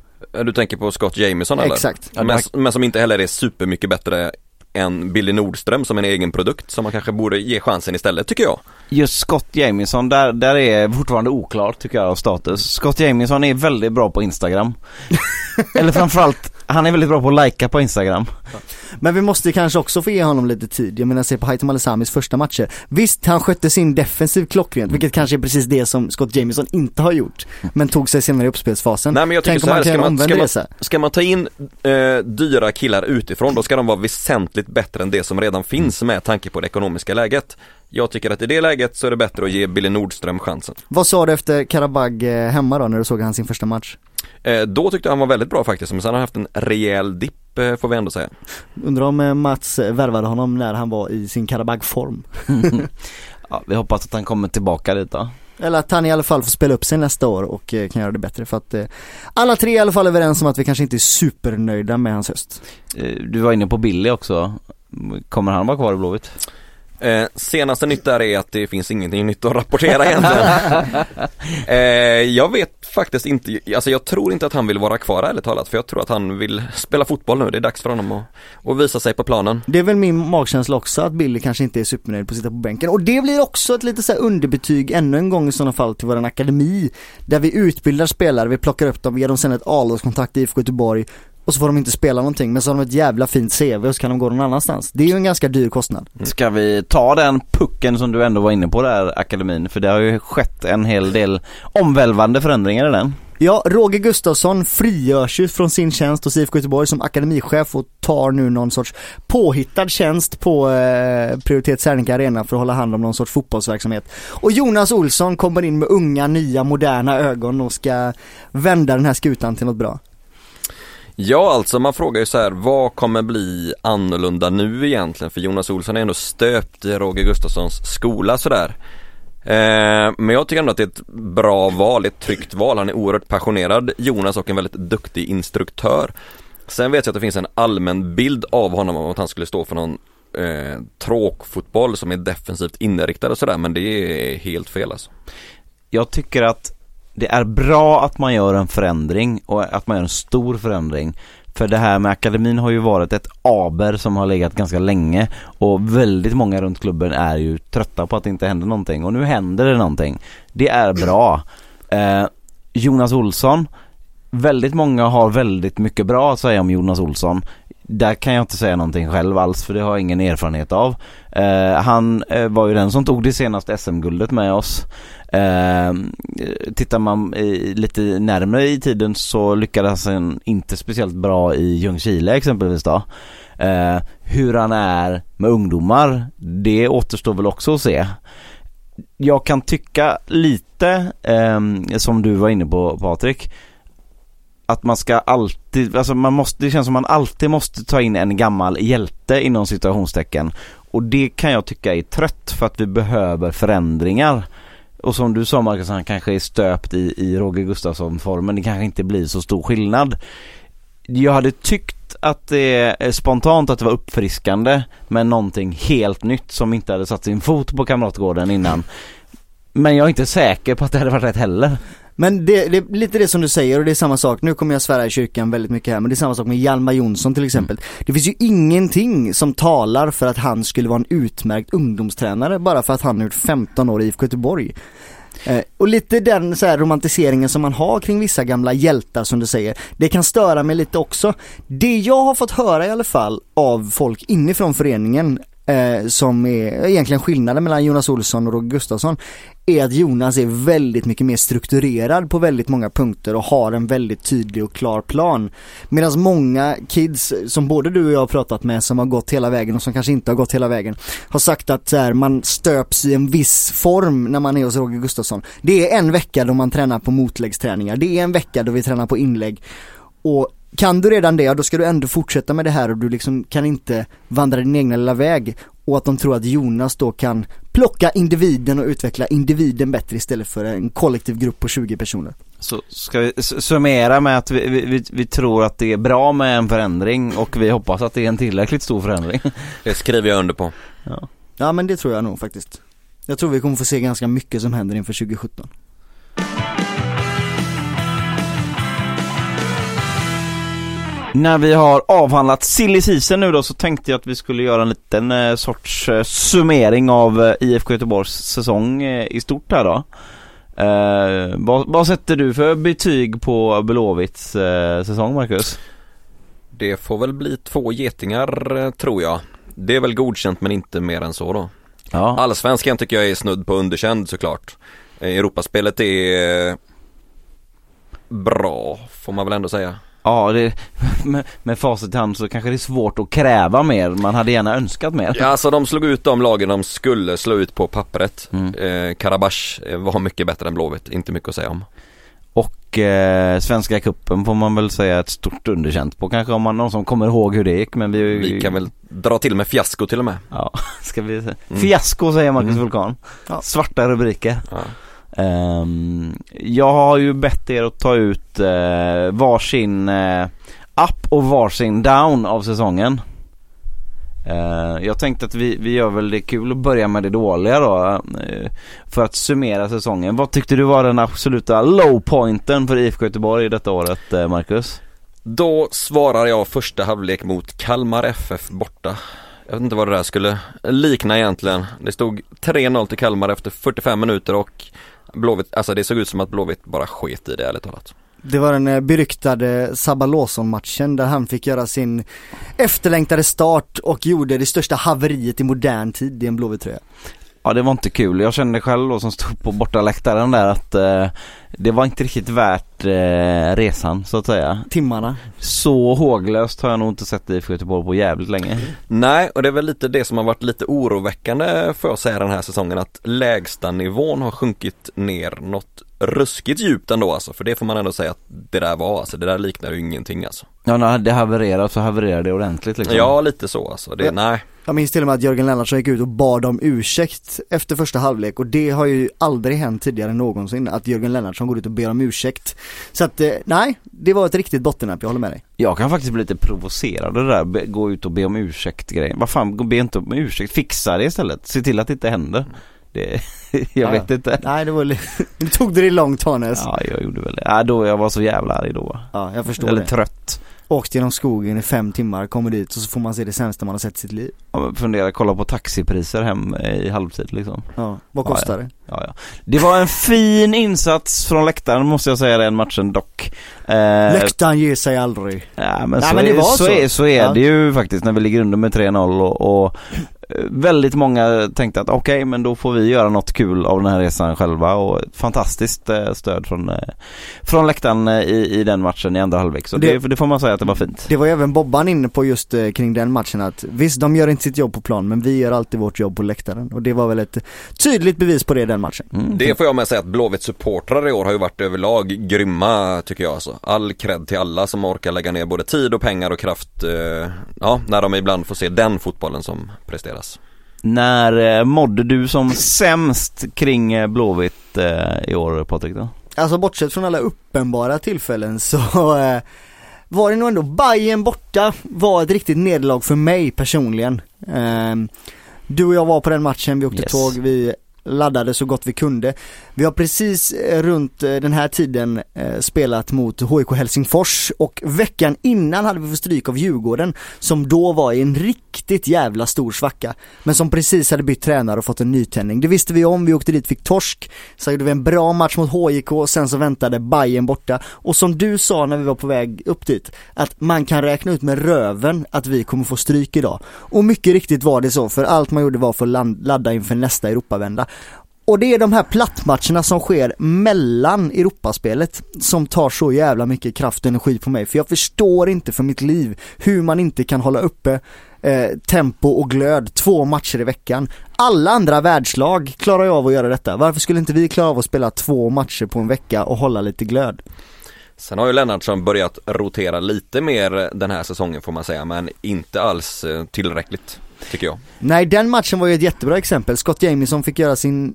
Du tänker på Scott Jameson eller? Exakt. Men, men som inte heller är supermycket bättre än Billy Nordström som en egen produkt som man kanske borde ge chansen istället tycker jag. Just Scott Jamieson, där, där är fortfarande oklart tycker jag av status. Scott Jamieson är väldigt bra på Instagram. Eller framförallt, han är väldigt bra på att likea på Instagram. Men vi måste kanske också få ge honom lite tid. Jag menar se på Haitam Alesamis första matcher. Visst, han skötte sin defensiv klockrent, vilket kanske är precis det som Scott Jameson inte har gjort. Men tog sig senare i uppspelsfasen. Nej men jag tycker Tänk så här, ska man, ska, man, ska man ta in eh, dyra killar utifrån då ska de vara väsentligt bättre än det som redan finns med tanke på det ekonomiska läget. Jag tycker att i det läget så är det bättre att ge Billy Nordström chansen. Vad sa du efter Karabag eh, hemma då när du såg han sin första match? Eh, då tyckte jag han var väldigt bra faktiskt, men sen har han haft en rejäl dipp eh, får vi ändå säga. Undrar om Mats värvade honom när han var i sin Karabag-form. Ja, vi hoppas att han kommer tillbaka dit då. Eller att han i alla fall får spela upp sig nästa år och kan göra det bättre för att eh, alla tre är i alla fall överens om att vi kanske inte är supernöjda med hans höst. Du var inne på Billy också. Kommer han vara kvar i Blåvitt? Eh, senaste nytt där är att det finns ingenting nytt att rapportera egentligen. eh, jag vet faktiskt inte, alltså jag tror inte att han vill vara kvar ärligt talat för jag tror att han vill spela fotboll nu, det är dags för honom att, att visa sig på planen. Det är väl min magkänsla också att Billy kanske inte är supernöjd på att sitta på bänken och det blir också ett lite så underbetyg ännu en gång i sådana fall till våran akademi där vi utbildar spelare, vi plockar upp dem, vi ger dem sen ett A-lagskontakt i IFK Göteborg och så får de inte spela någonting men så har de ett jävla fint CV och så kan de gå någon annanstans. Det är ju en ganska dyr kostnad. Ska vi ta den pucken som du ändå var inne på där, akademin? För det har ju skett en hel del omvälvande förändringar i den. Ja, Roger Gustafsson frigörs ju från sin tjänst hos IFK Göteborg som akademichef och tar nu någon sorts påhittad tjänst på eh, Prioritet Serneke Arena för att hålla hand om någon sorts fotbollsverksamhet. Och Jonas Olsson kommer in med unga, nya, moderna ögon och ska vända den här skutan till något bra. Ja alltså man frågar ju så här, vad kommer bli annorlunda nu egentligen? För Jonas Olsson är ändå stöpt i Roger Gustafssons skola sådär. Eh, men jag tycker ändå att det är ett bra val, ett tryggt val. Han är oerhört passionerad, Jonas, och en väldigt duktig instruktör. Sen vet jag att det finns en allmän bild av honom om att han skulle stå för någon eh, tråkfotboll som är defensivt inriktad och sådär, men det är helt fel alltså. Jag tycker att det är bra att man gör en förändring och att man gör en stor förändring. För det här med akademin har ju varit ett aber som har legat ganska länge och väldigt många runt klubben är ju trötta på att det inte händer någonting och nu händer det någonting. Det är bra. Eh, Jonas Olsson väldigt många har väldigt mycket bra att säga om Jonas Olsson. Där kan jag inte säga någonting själv alls för det har jag ingen erfarenhet av. Eh, han eh, var ju den som tog det senaste SM-guldet med oss. Eh, tittar man i, lite närmare i tiden så lyckades han inte speciellt bra i Ljungskile exempelvis då. Eh, hur han är med ungdomar, det återstår väl också att se. Jag kan tycka lite, eh, som du var inne på Patrik, att man ska alltid, alltså man måste, det känns som man alltid måste ta in en gammal hjälte inom situationstecken. Och det kan jag tycka är trött för att vi behöver förändringar. Och som du sa Marcus, han kanske är stöpt i, i Roger Gustafsson-formen. Det kanske inte blir så stor skillnad. Jag hade tyckt att det är spontant att det var uppfriskande med någonting helt nytt som inte hade satt sin fot på Kamratgården innan. Men jag är inte säker på att det hade varit rätt heller. Men det, det är lite det som du säger och det är samma sak, nu kommer jag svära i kyrkan väldigt mycket här men det är samma sak med Hjalmar Jonsson till exempel. Det finns ju ingenting som talar för att han skulle vara en utmärkt ungdomstränare bara för att han har gjort 15 år i IFK Göteborg. Eh, och lite den så här romantiseringen som man har kring vissa gamla hjältar som du säger, det kan störa mig lite också. Det jag har fått höra i alla fall av folk inifrån föreningen eh, som är egentligen skillnaden mellan Jonas Olsson och Roger Gustafsson är att Jonas är väldigt mycket mer strukturerad på väldigt många punkter och har en väldigt tydlig och klar plan. Medan många kids som både du och jag har pratat med som har gått hela vägen och som kanske inte har gått hela vägen har sagt att här, man stöps i en viss form när man är hos Roger Gustafsson. Det är en vecka då man tränar på motläggsträningar, det är en vecka då vi tränar på inlägg och kan du redan det, då ska du ändå fortsätta med det här och du liksom kan inte vandra din egna lilla väg. Och att de tror att Jonas då kan plocka individen och utveckla individen bättre istället för en kollektiv grupp på 20 personer. Så ska vi summera med att vi, vi, vi, tror att det är bra med en förändring och vi hoppas att det är en tillräckligt stor förändring. Det skriver jag under på. Ja. Ja men det tror jag nog faktiskt. Jag tror vi kommer få se ganska mycket som händer inför 2017. När vi har avhandlat silly season nu då så tänkte jag att vi skulle göra en liten eh, sorts eh, summering av eh, IFK Göteborgs säsong eh, i stort här då. Eh, vad, vad sätter du för betyg på Blåvitts eh, säsong Marcus? Det får väl bli två getingar tror jag. Det är väl godkänt men inte mer än så då. Ja. Allsvenskan tycker jag är snudd på underkänd såklart. Europaspelet är bra får man väl ändå säga. Ja, det, med, med facit i hand så kanske det är svårt att kräva mer. Man hade gärna önskat mer. Ja, alltså de slog ut de lagen de skulle slå ut på pappret. Mm. Eh, Karabach eh, var mycket bättre än Blåvitt, inte mycket att säga om. Och eh, Svenska Kuppen får man väl säga ett stort underkänt på kanske om man någon som kommer ihåg hur det gick men vi Vi kan väl dra till med fiasko till och med. Ja, ska vi se. Fiasko säger Marcus Mm. Vulkan. Ja. Svarta rubriker. Ja. Um, jag har ju bett er att ta ut uh, varsin uh, up och varsin down av säsongen. Uh, jag tänkte att vi, vi gör väl det kul att börja med det dåliga då. Uh, för att summera säsongen. Vad tyckte du var den absoluta low pointen för IFK Göteborg detta året uh, Marcus? Då svarar jag första halvlek mot Kalmar FF borta. Jag vet inte vad det där skulle likna egentligen. Det stod 3-0 till Kalmar efter 45 minuter och Blåvitt, alltså det såg ut som att Blåvitt bara sket i det ärligt talat. Det var den eh, beryktade Sabalosson-matchen där han fick göra sin efterlängtade start och gjorde det största haveriet i modern tid i en blåvit tröja. Ja det var inte kul. Jag kände själv då som stod på bortaläktaren där att eh, det var inte riktigt värt eh, resan så att säga. Timmarna. Så håglöst har jag nog inte sett IFK Göteborg på jävligt länge. Nej, och det är väl lite det som har varit lite oroväckande för oss här den här säsongen att lägsta nivån har sjunkit ner något ruskigt djupt ändå alltså. För det får man ändå säga att det där var alltså. Det där liknar ju ingenting alltså. Ja när det havererar så havererar det ordentligt liksom. Ja, lite så alltså. Det, Ja. nej. Jag minns till och med att Jörgen Lennartsson gick ut och bad om ursäkt efter första halvlek och det har ju aldrig hänt tidigare någonsin att Jörgen Lennartsson går ut och ber om ursäkt. Så att eh, nej, det var ett riktigt bottennapp, jag håller med dig. Jag kan faktiskt bli lite provocerad av det där, be, gå ut och be om ursäkt grejen. Vad fan, gå- be inte om ursäkt, fixa det istället. Se till att det inte händer. Det, jag Ja, vet inte. Nej, det var li- Nu tog det långt Hannes. Ja. Ja, jag gjorde väl det. Ja, då jag var så jävla arg då. jag förstår Eller det. trött. Åkt genom skogen i fem timmar, kommer dit och så får man se det sämsta man har sett i sitt liv. Ja, fundera, kolla på taxipriser hem i halvtid liksom. Ja, vad Ja, kostar det? Ja, ja. Det var en fin insats från läktaren måste jag säga den matchen dock. Eh, Läktaren ger sig aldrig. Ja men, Nej, så, men det är, var så. så. är, så är Ja. det ju faktiskt när vi ligger under med 3-0 och, och väldigt många tänkte att okej men då får vi göra något kul av den här resan själva och ett fantastiskt eh, stöd från, eh, från läktaren eh, i, i den matchen i andra halvlek. Så Det- det, det får man säga att det var fint. Det var ju även Bobban inne på just kring den matchen att visst, de gör inte sitt jobb på plan men vi gör alltid vårt jobb på läktaren och det var väl ett tydligt bevis på det den matchen. Mm. Det får jag med säga att Blåvitts supportrar i år har ju varit överlag grymma tycker jag alltså. All cred till alla som orkar lägga ner både tid och pengar och kraft, eh, ja, när de ibland får se den fotbollen som presteras. När eh, mådde du som sämst kring eh, Blåvitt eh, i år Patrik då? Alltså bortsett från alla uppenbara tillfällen så eh, var det nog ändå Bayern borta var ett riktigt nederlag för mig personligen. Ehm, du och jag var på den matchen, vi åkte Yes. tåg, vi laddade så gott vi kunde. Vi har precis eh, runt eh, den här tiden eh, spelat mot HIK Helsingfors och veckan innan hade vi fått stryk av Djurgården som då var i en riktigt jävla stor svacka. Men som precis hade bytt tränare och fått en nytändning. Det visste vi om, vi åkte dit, fick torsk. Sen gjorde vi en bra match mot HIK och sen så väntade Bayern borta. Och som du sa när vi var på väg upp dit, att man kan räkna ut med röven att vi kommer få stryk idag. Och mycket riktigt var det så, för allt man gjorde var för att ladda inför nästa Europavända. Och det är de här plattmatcherna som sker mellan Europaspelet som tar så jävla mycket kraft och energi på mig. För jag förstår inte för mitt liv hur man inte kan hålla uppe eh, tempo och glöd två matcher i veckan. Alla andra världslag klarar ju av att göra detta. Varför skulle inte vi klara av att spela två matcher på en vecka och hålla lite glöd? Sen har ju Lennartsson börjat rotera lite mer den här säsongen får man säga, men inte alls eh, tillräckligt, tycker jag. Nej, den matchen var ju ett jättebra exempel. Scott Jamieson fick göra sin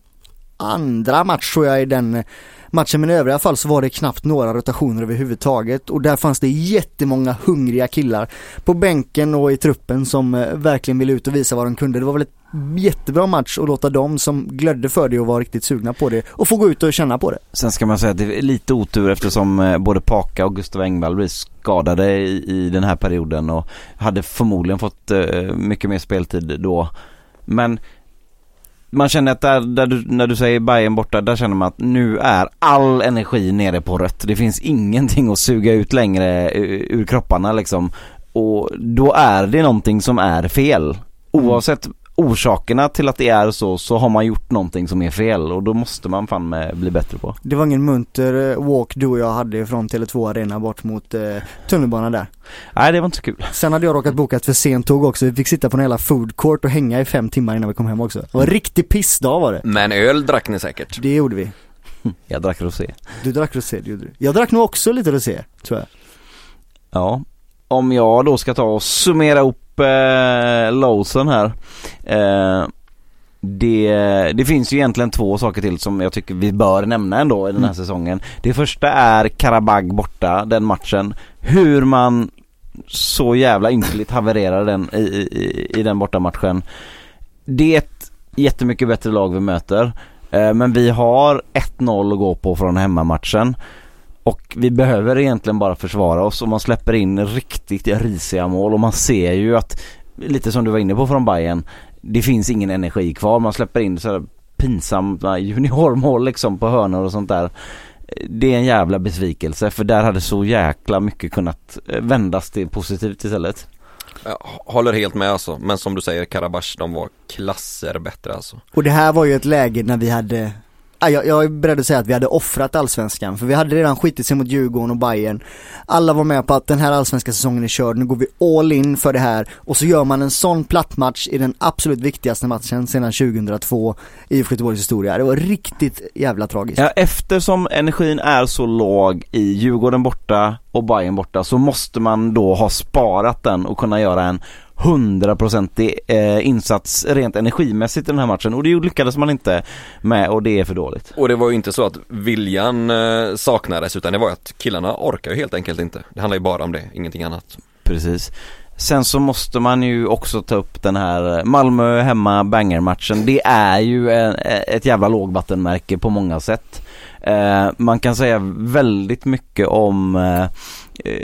andra match tror jag i den eh, matchen, men i övriga fall så var det knappt några rotationer överhuvudtaget och där fanns det jättemånga hungriga killar på bänken och i truppen som eh, verkligen ville ut och visa vad de kunde. Det var väl ett jättebra match och låta dem som glödde för det och var riktigt sugna på det och få gå ut och känna på det. Sen ska man säga att det är lite otur eftersom eh, både Paka och Gustav Engvall blir skadade i, i den här perioden och hade förmodligen fått eh, mycket mer speltid då. Men man känner att där, där du, när du säger Bayern borta, där känner man att nu är all energi nere på rött. Det finns ingenting att suga ut längre ur, ur kropparna liksom. Och då är det någonting som är fel. Oavsett orsakerna till att det är så, så har man gjort någonting som är fel och då måste man fan med bli bättre på. Det var ingen munter eh, walk du och jag hade från Tele2 Arena bort mot eh, tunnelbanan där. Nej det var inte så kul. Sen hade jag råkat boka ett för sent tåg också. Vi fick sitta på en hela food court och hänga i fem timmar innan vi kom hem också. Det var en riktig pissdag var det. Men öl drack ni säkert. Det gjorde vi. Jag drack rosé. Du drack rosé, det gjorde du. Jag drack nog också lite rosé, tror jag. Ja. Om jag då ska ta och summera upp eh, Lawson här. Eh, det, det finns ju egentligen två saker till som jag tycker vi bör nämna ändå i den här Mm. säsongen. Det första är Karabag borta, den matchen. Hur man så jävla ynkligt havererar den i, i, i den borta matchen. Det är ett jättemycket bättre lag vi möter. Eh, men vi har 1-0 att gå på från hemmamatchen. Och vi behöver egentligen bara försvara oss och man släpper in riktigt risiga mål och man ser ju att, lite som du var inne på från Bayern det finns ingen energi kvar. Man släpper in så här pinsamma juniormål liksom på hörnor och sånt där. Det är en jävla besvikelse för där hade så jäkla mycket kunnat eh, vändas till positivt istället. Jag håller helt med alltså, men som du säger Karabach, de var klasser bättre alltså. Och det här var ju ett läge när vi hade Ah, jag, jag är beredd att säga att vi hade offrat allsvenskan, för vi hade redan skitit sig mot Djurgården och Bayern. Alla var med på att den här allsvenska säsongen är körd, nu går vi all in för det här. Och så gör man en sån plattmatch i den absolut viktigaste matchen sedan 2002 i IFK Göteborgs historia. Det var riktigt jävla tragiskt. Ja, eftersom energin är så låg i Djurgården borta och Bayern borta så måste man då ha sparat den och kunna göra en hundraprocentig eh, insats rent energimässigt i den här matchen och det lyckades man inte med och det är för dåligt. Och det var ju inte så att viljan eh, saknades utan det var att killarna orkar ju helt enkelt inte. Det handlar ju bara om det, ingenting annat. Precis. Sen så måste man ju också ta upp den här Malmö hemma banger-matchen. Det är ju en, ett jävla lågvattenmärke på många sätt. Eh, man kan säga väldigt mycket om eh,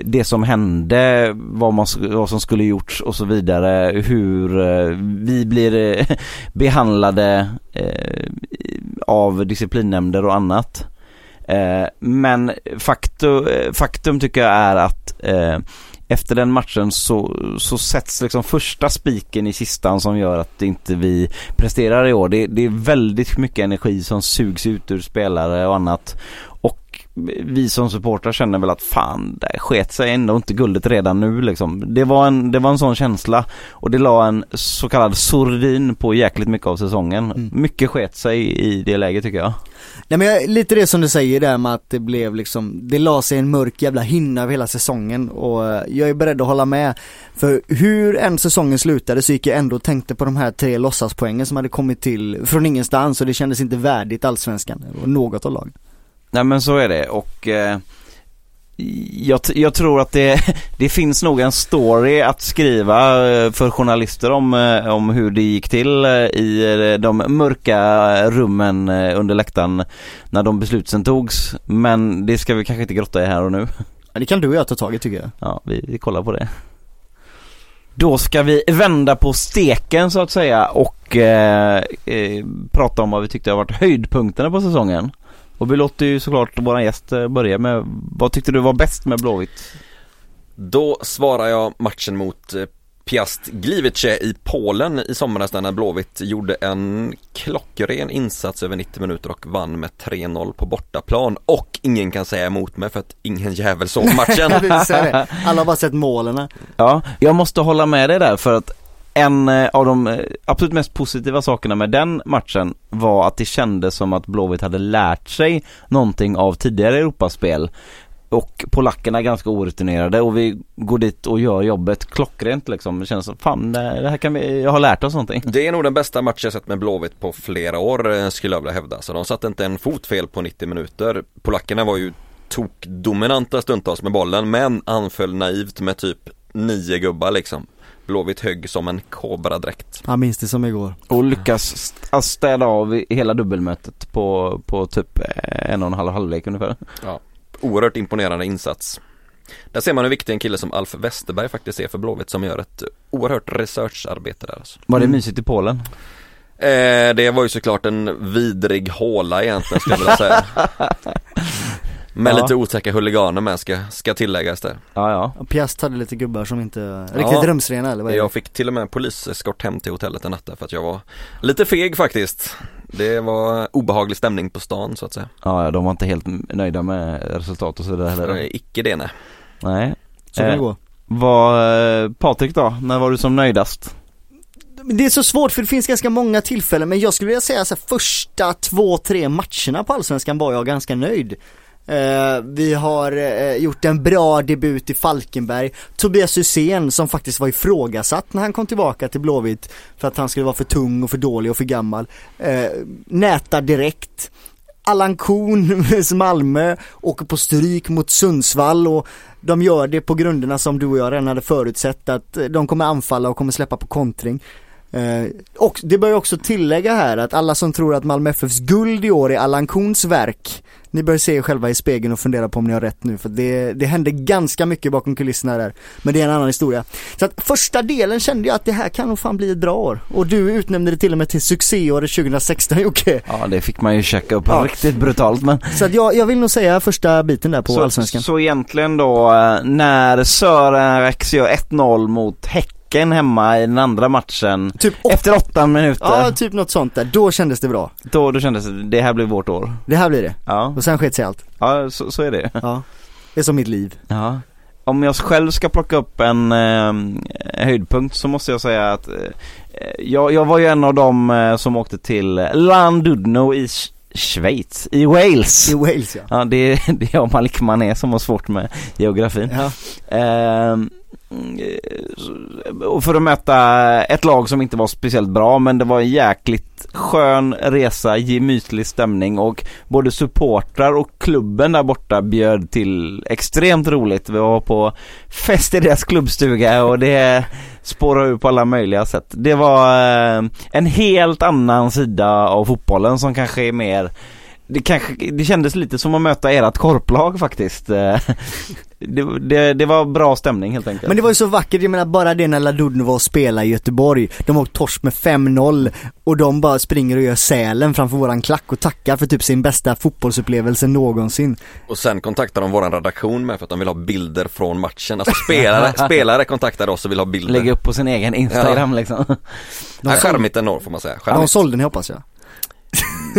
det som hände, vad, man, vad som skulle gjorts och så vidare. Hur eh, vi blir eh, behandlade eh, av disciplinnämnder och annat. Eh, men faktum, faktum tycker jag är att eh, efter den matchen så, så sätts liksom första spiken i kistan som gör att inte vi presterar i år. Det, det är väldigt mycket energi som sugs ut ur spelare och annat. Och vi som supportrar känner väl att fan, det sket sig ändå inte guldet redan nu liksom. Det var en, det var en sån känsla och det la en så kallad sordin på jäkligt mycket av säsongen. Mm. Mycket sket sig i det läget tycker jag. Nej men jag, lite det som du säger där med att det blev liksom, det la sig en mörk jävla hinna över hela säsongen och eh, jag är beredd att hålla med. För hur än säsongen slutade så gick jag ändå och tänkte på de här tre låtsaspoängen som hade kommit till från ingenstans och det kändes inte värdigt allsvenskan och något av lagen. Nej men så är det och eh, jag, jag, tror att det, det finns nog en story att skriva eh, för journalister om, eh, om hur det gick till eh, i de mörka rummen under läktaren när de besluten togs. Men det ska vi kanske inte grotta i här och nu. Ja, det kan du och jag ta tag i tycker jag. Ja, vi, vi kollar på det. Då ska vi vända på steken så att säga och eh, eh, prata om vad vi tyckte har varit höjdpunkterna på säsongen. Och vi låter ju såklart våran gäst eh, börja med, vad tyckte du var bäst med Blåvitt? Då svarar jag matchen mot eh, Piast Gliwice i Polen i somras när Blåvitt gjorde en klockren insats över 90 minuter och vann med 3-0 på bortaplan och ingen kan säga emot mig för att ingen jävel såg matchen. Alla har bara sett målen. Ja, jag måste hålla med dig där för att en eh, av de eh, absolut mest positiva sakerna med den matchen var att det kändes som att Blåvitt hade lärt sig någonting av tidigare Europaspel. Och polackerna är ganska orutinerade och vi går dit och gör jobbet klockrent liksom. Det känns som, fan det här kan vi, jag har lärt oss någonting. Det är nog den bästa match jag sett med Blåvitt på flera år eh, skulle jag vilja hävda. Så de satte inte en fot fel på 90 minuter. Polackerna var ju tokdominanta stundtals med bollen men anföll naivt med typ nio gubbar liksom. Blåvitt högg som en kobradräkt. Han minns det som igår. Och lyckas städa av hela dubbelmötet på, på typ en och en halv halvlek ungefär. Ja, oerhört imponerande insats. Där ser man hur viktig en kille som Alf Westerberg faktiskt är för Blåvitt som gör ett oerhört researcharbete där alltså. Var det mm. mysigt i Polen? Eh, det var ju såklart en vidrig håla egentligen skulle jag vilja säga. Med ja. lite otäcka huliganer med ska, ska tilläggas där Ja ja och Piast hade lite gubbar som inte, riktigt ja. rumsrena eller vad är det? Jag fick till och med poliseskort hem till hotellet en natt där för att jag var lite feg faktiskt Det var obehaglig stämning på stan så att säga Ja, ja de var inte helt nöjda med resultat och sådär heller Nej, icke det nej Nej Så kan det gå Vad, eh, Patrik då, när var du som nöjdast? det är så svårt för det finns ganska många tillfällen men jag skulle vilja säga så här, första två, tre matcherna på Allsvenskan var jag ganska nöjd. Eh, vi har eh, gjort en bra debut i Falkenberg. Tobias Hysén som faktiskt var ifrågasatt när han kom tillbaka till Blåvitt för att han skulle vara för tung och för dålig och för gammal. Eh, nätar direkt. Allan Kuhn Malmö åker på stryk mot Sundsvall och de gör det på grunderna som du och jag redan hade förutsett att eh, de kommer anfalla och kommer släppa på kontring. Eh, och det bör jag också tillägga här att alla som tror att Malmö FFs guld i år är Allan Kuhns verk ni bör se er själva i spegeln och fundera på om ni har rätt nu för det, det hände ganska mycket bakom kulisserna där. Men det är en annan historia. Så att första delen kände jag att det här kan nog fan bli ett bra år. Och du utnämnde det till och med till succéåret 2016 Jocke. Ja det fick man ju checka upp ja. riktigt brutalt men. Så att jag, jag vill nog säga första biten där på så, Allsvenskan. Så egentligen då eh, när Sören Rex gör 1-0 mot Häck Häcken hemma i den andra matchen typ Efter åtta minuter. Ja, typ något sånt där. Då kändes det bra. Då, då kändes det, det här blir vårt år. Det här blir det. Ja. Och sen sket sig allt. Ja, så, så är det. Ja. Det är som mitt liv. Ja. Om jag själv ska plocka upp en eh, höjdpunkt så måste jag säga att eh, jag, jag var ju en av dem eh, som åkte till Landudno i Schweiz, i Wales. I Wales ja. Ja det, det är jag Malik Mané som har svårt med geografin. Ja. Eh, och Eh, för att möta ett lag som inte var speciellt bra men det var en jäkligt skön resa, gemytlig stämning och både supportrar och klubben där borta bjöd till extremt roligt. Vi var på fest i deras klubbstuga och det spårade ur på alla möjliga sätt. Det var eh, en helt annan sida av fotbollen som kanske är mer det kanske, det kändes lite som att möta ert korplag faktiskt. Eh, det, det, det var bra stämning helt enkelt. Men det var ju så vackert, jag menar bara det när Ladudno var och spelade i Göteborg. De har åkt torsk med 5-0 och de bara springer och gör sälen framför våran klack och tackar för typ sin bästa fotbollsupplevelse någonsin. Och sen kontaktar de våran redaktion med för att de vill ha bilder från matchen. Alltså spelare, spelare kontaktar oss och vill ha bilder. Lägga upp på sin egen Instagram liksom. Ja, charmigt ändå får man säga. De Charmigt. sålde ni hoppas jag.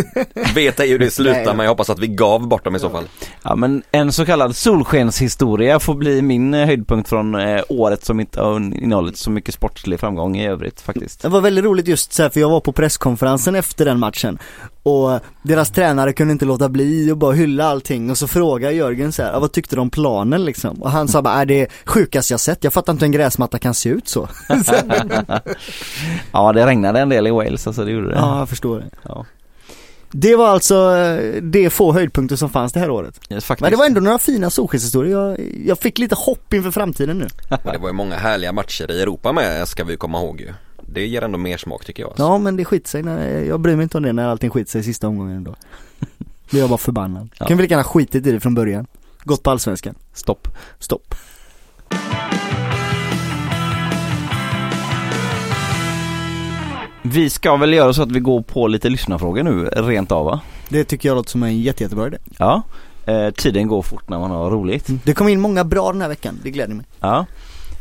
Vet ej hur det slutar men jag hoppas att vi gav bort dem i så fall. Ja men en så kallad solskenshistoria får bli min eh, höjdpunkt från eh, året som inte har innehållit så mycket sportslig framgång i övrigt faktiskt. Det var väldigt roligt just så här, för jag var på presskonferensen efter den matchen och deras tränare kunde inte låta bli och bara hylla allting och så frågade Jörgen så här, "Ja, vad tyckte du om planen liksom? Och han sa bara, "Äh, det är sjukast jag sett, jag fattar inte hur en gräsmatta kan se ut så. Ja det regnade en del i Wales alltså det gjorde det. ja, jag förstår det. Ja. Det var alltså eh, de få höjdpunkter som fanns det här året. Faktiskt. Men det var ändå några fina solskenshistorier, jag, jag fick lite hopp inför framtiden nu. Det var ju många härliga matcher i Europa med ska vi komma ihåg ju. Det ger ändå mer smak tycker jag. Alltså. Ja men det skit sig, när, jag bryr mig inte om det när allting skit sig i sista omgången ändå. Blir jag bara förbannad. Ja. Kan vi lika gärna skitit i det från början. Gått på allsvenskan. Stopp. Stopp. Vi ska väl göra så att vi går på lite lyssnarfrågor nu, rent av va? Det tycker jag låter som en jätte, jättebra idé. Ja. Eh, tiden går fort när man har roligt. Det kom in många bra den här veckan, det gläder mig. Ja.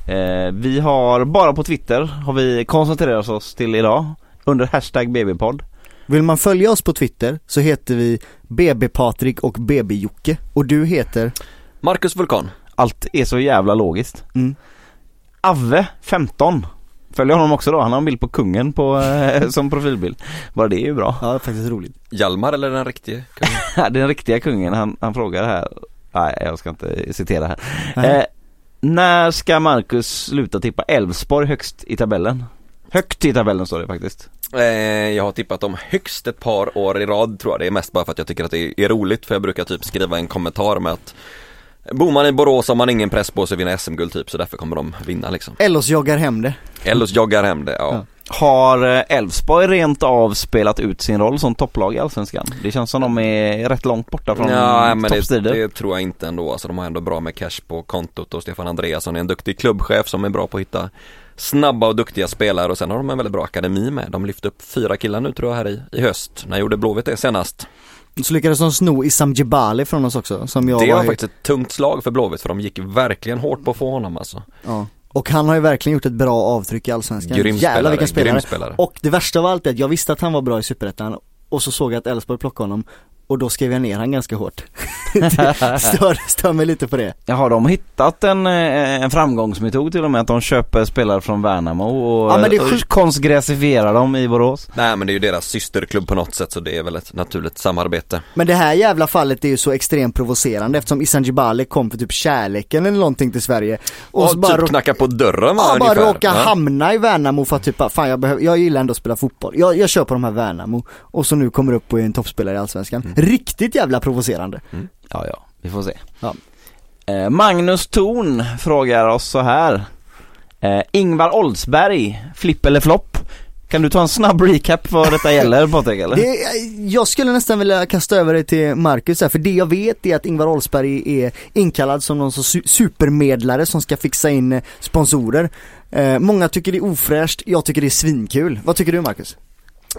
Eh, vi har bara på Twitter har vi koncentrerat oss till idag under hashtag BB-podd. Vill man följa oss på Twitter så heter vi BB-Patrik och BB-Jocke. Och du heter? Marcus Vulkan. Allt är så jävla logiskt. Mm. Avve 15 Följer honom också då, han har en bild på kungen på, eh, som profilbild. Bara det är ju bra. Ja, det är faktiskt roligt. Hjalmar eller den riktige? Den riktiga kungen, han, han frågar här. Nej, jag ska inte citera här. Eh, när ska Marcus sluta tippa Elfsborg högst i tabellen? Högt i tabellen står det faktiskt. Eh, jag har tippat dem högst ett par år i rad tror jag. Det är mest bara för att jag tycker att det är roligt för jag brukar typ skriva en kommentar med att Bor man i Borås har man ingen press på sig att vinna SM-guld typ så därför kommer de vinna liksom. Ellos joggar hem det. Ellos joggar hem det, ja. Ja. Har eh, Elfsborg rent av spelat ut sin roll som topplag i Allsvenskan? Det känns som de är rätt långt borta från Ja men det, det tror jag inte ändå, alltså de har ändå bra med cash på kontot och Stefan Andreasson är en duktig klubbchef som är bra på att hitta snabba och duktiga spelare och sen har de en väldigt bra akademi med. De lyfte upp fyra killar nu tror jag här i, i höst. När gjorde Blåvitt det senast? Så lyckades de sno Issam Djebali från oss också, som jag det var var faktiskt ett tungt slag för Blåvitt för de gick verkligen hårt på att få honom alltså. ja. Och han har ju verkligen gjort ett bra avtryck i Allsvenskan. Grym Jävlar spelare, vilken spelare. spelare. Och det värsta av allt är att jag visste att han var bra i Superettan och så såg jag att Elfsborg plockade honom och då skrev jag ner han ganska hårt. Stör, stör mig lite på det. Har de hittat en, eh, en framgångsmetod till och med att de köper spelare från Värnamo och, Ja, men det är och sjukt. konstgräsifierar dem i Borås? Nej men det är ju deras systerklubb på något sätt så det är väl ett naturligt samarbete. Men det här jävla fallet är ju så extremt provocerande eftersom Issam Djebali kom för typ kärleken eller någonting till Sverige. Och, Och så bara, typ rå- knacka på dörren va, ja, bara råka Ja. hamna i Värnamo för att typ, fan jag, behöver, jag gillar ändå att spela fotboll. Jag, jag kör på de här Värnamo. Och så nu kommer upp och är en toppspelare i Allsvenskan. Mm. Riktigt jävla provocerande. Ja, ja, vi får se. Ja. Eh, Magnus Thorn frågar oss så här. Eh, Ingvar Oldsberg, flipp eller flopp? Kan du ta en snabb recap vad detta gäller Patrik eller? Det, jag skulle nästan vilja kasta över det till Marcus här, för det jag vet är att Ingvar Oldsberg är inkallad som någon su- supermedlare som ska fixa in sponsorer. Eh, många tycker det är ofräscht, jag tycker det är svinkul. Vad tycker du Marcus?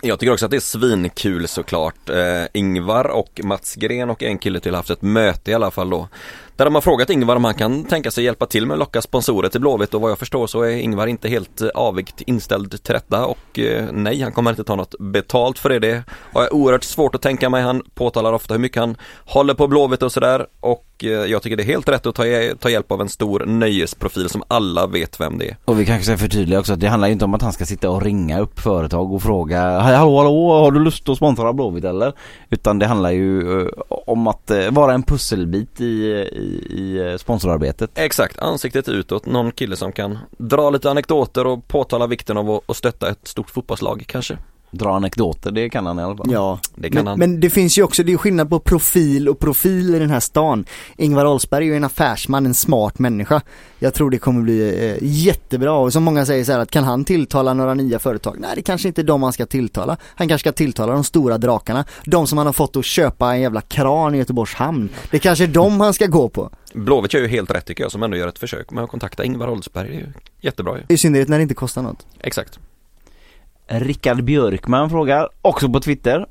Jag tycker också att det är svinkul såklart. Eh, Ingvar och Mats Gren och en kille till har haft ett möte i alla fall då. Där de har frågat Ingvar om han kan tänka sig hjälpa till med att locka sponsorer till Blåvitt och vad jag förstår så är Ingvar inte helt eh, avigt inställd till detta och eh, nej han kommer inte ta något betalt för det. Det har jag oerhört svårt att tänka mig. Han påtalar ofta hur mycket han håller på Blåvitt och sådär och eh, jag tycker det är helt rätt att ta, ta hjälp av en stor nöjesprofil som alla vet vem det är. Och vi kanske ska förtydliga också att det handlar ju inte om att han ska sitta och ringa upp företag och fråga hallå hallå, har du lust att sponsra Blåvitt eller? Utan det handlar ju eh, om att eh, vara en pusselbit i, i, i sponsorarbetet. Exakt, ansiktet utåt, någon kille som kan dra lite anekdoter och påtala vikten av att, att stötta ett stort fotbollslag kanske. Dra anekdoter, det kan han i alla fall. Ja, Det kan men, han. men det finns ju också, det är skillnad på profil och profil i den här stan. Ingvar Oldsberg är ju en affärsman, en smart människa. Jag tror det kommer bli eh, jättebra och som många säger så här att kan han tilltala några nya företag? Nej det kanske inte är de han ska tilltala. Han kanske ska tilltala de stora drakarna. De som han har fått att köpa en jävla kran i Göteborgs hamn. Det kanske är de han ska gå på. Blåvitt gör ju helt rätt tycker jag som ändå gör ett försök med att kontakta Ingvar Oldsberg. Det är ju jättebra ju. I synnerhet när det inte kostar något. Exakt. Rickard Björkman frågar, också på Twitter.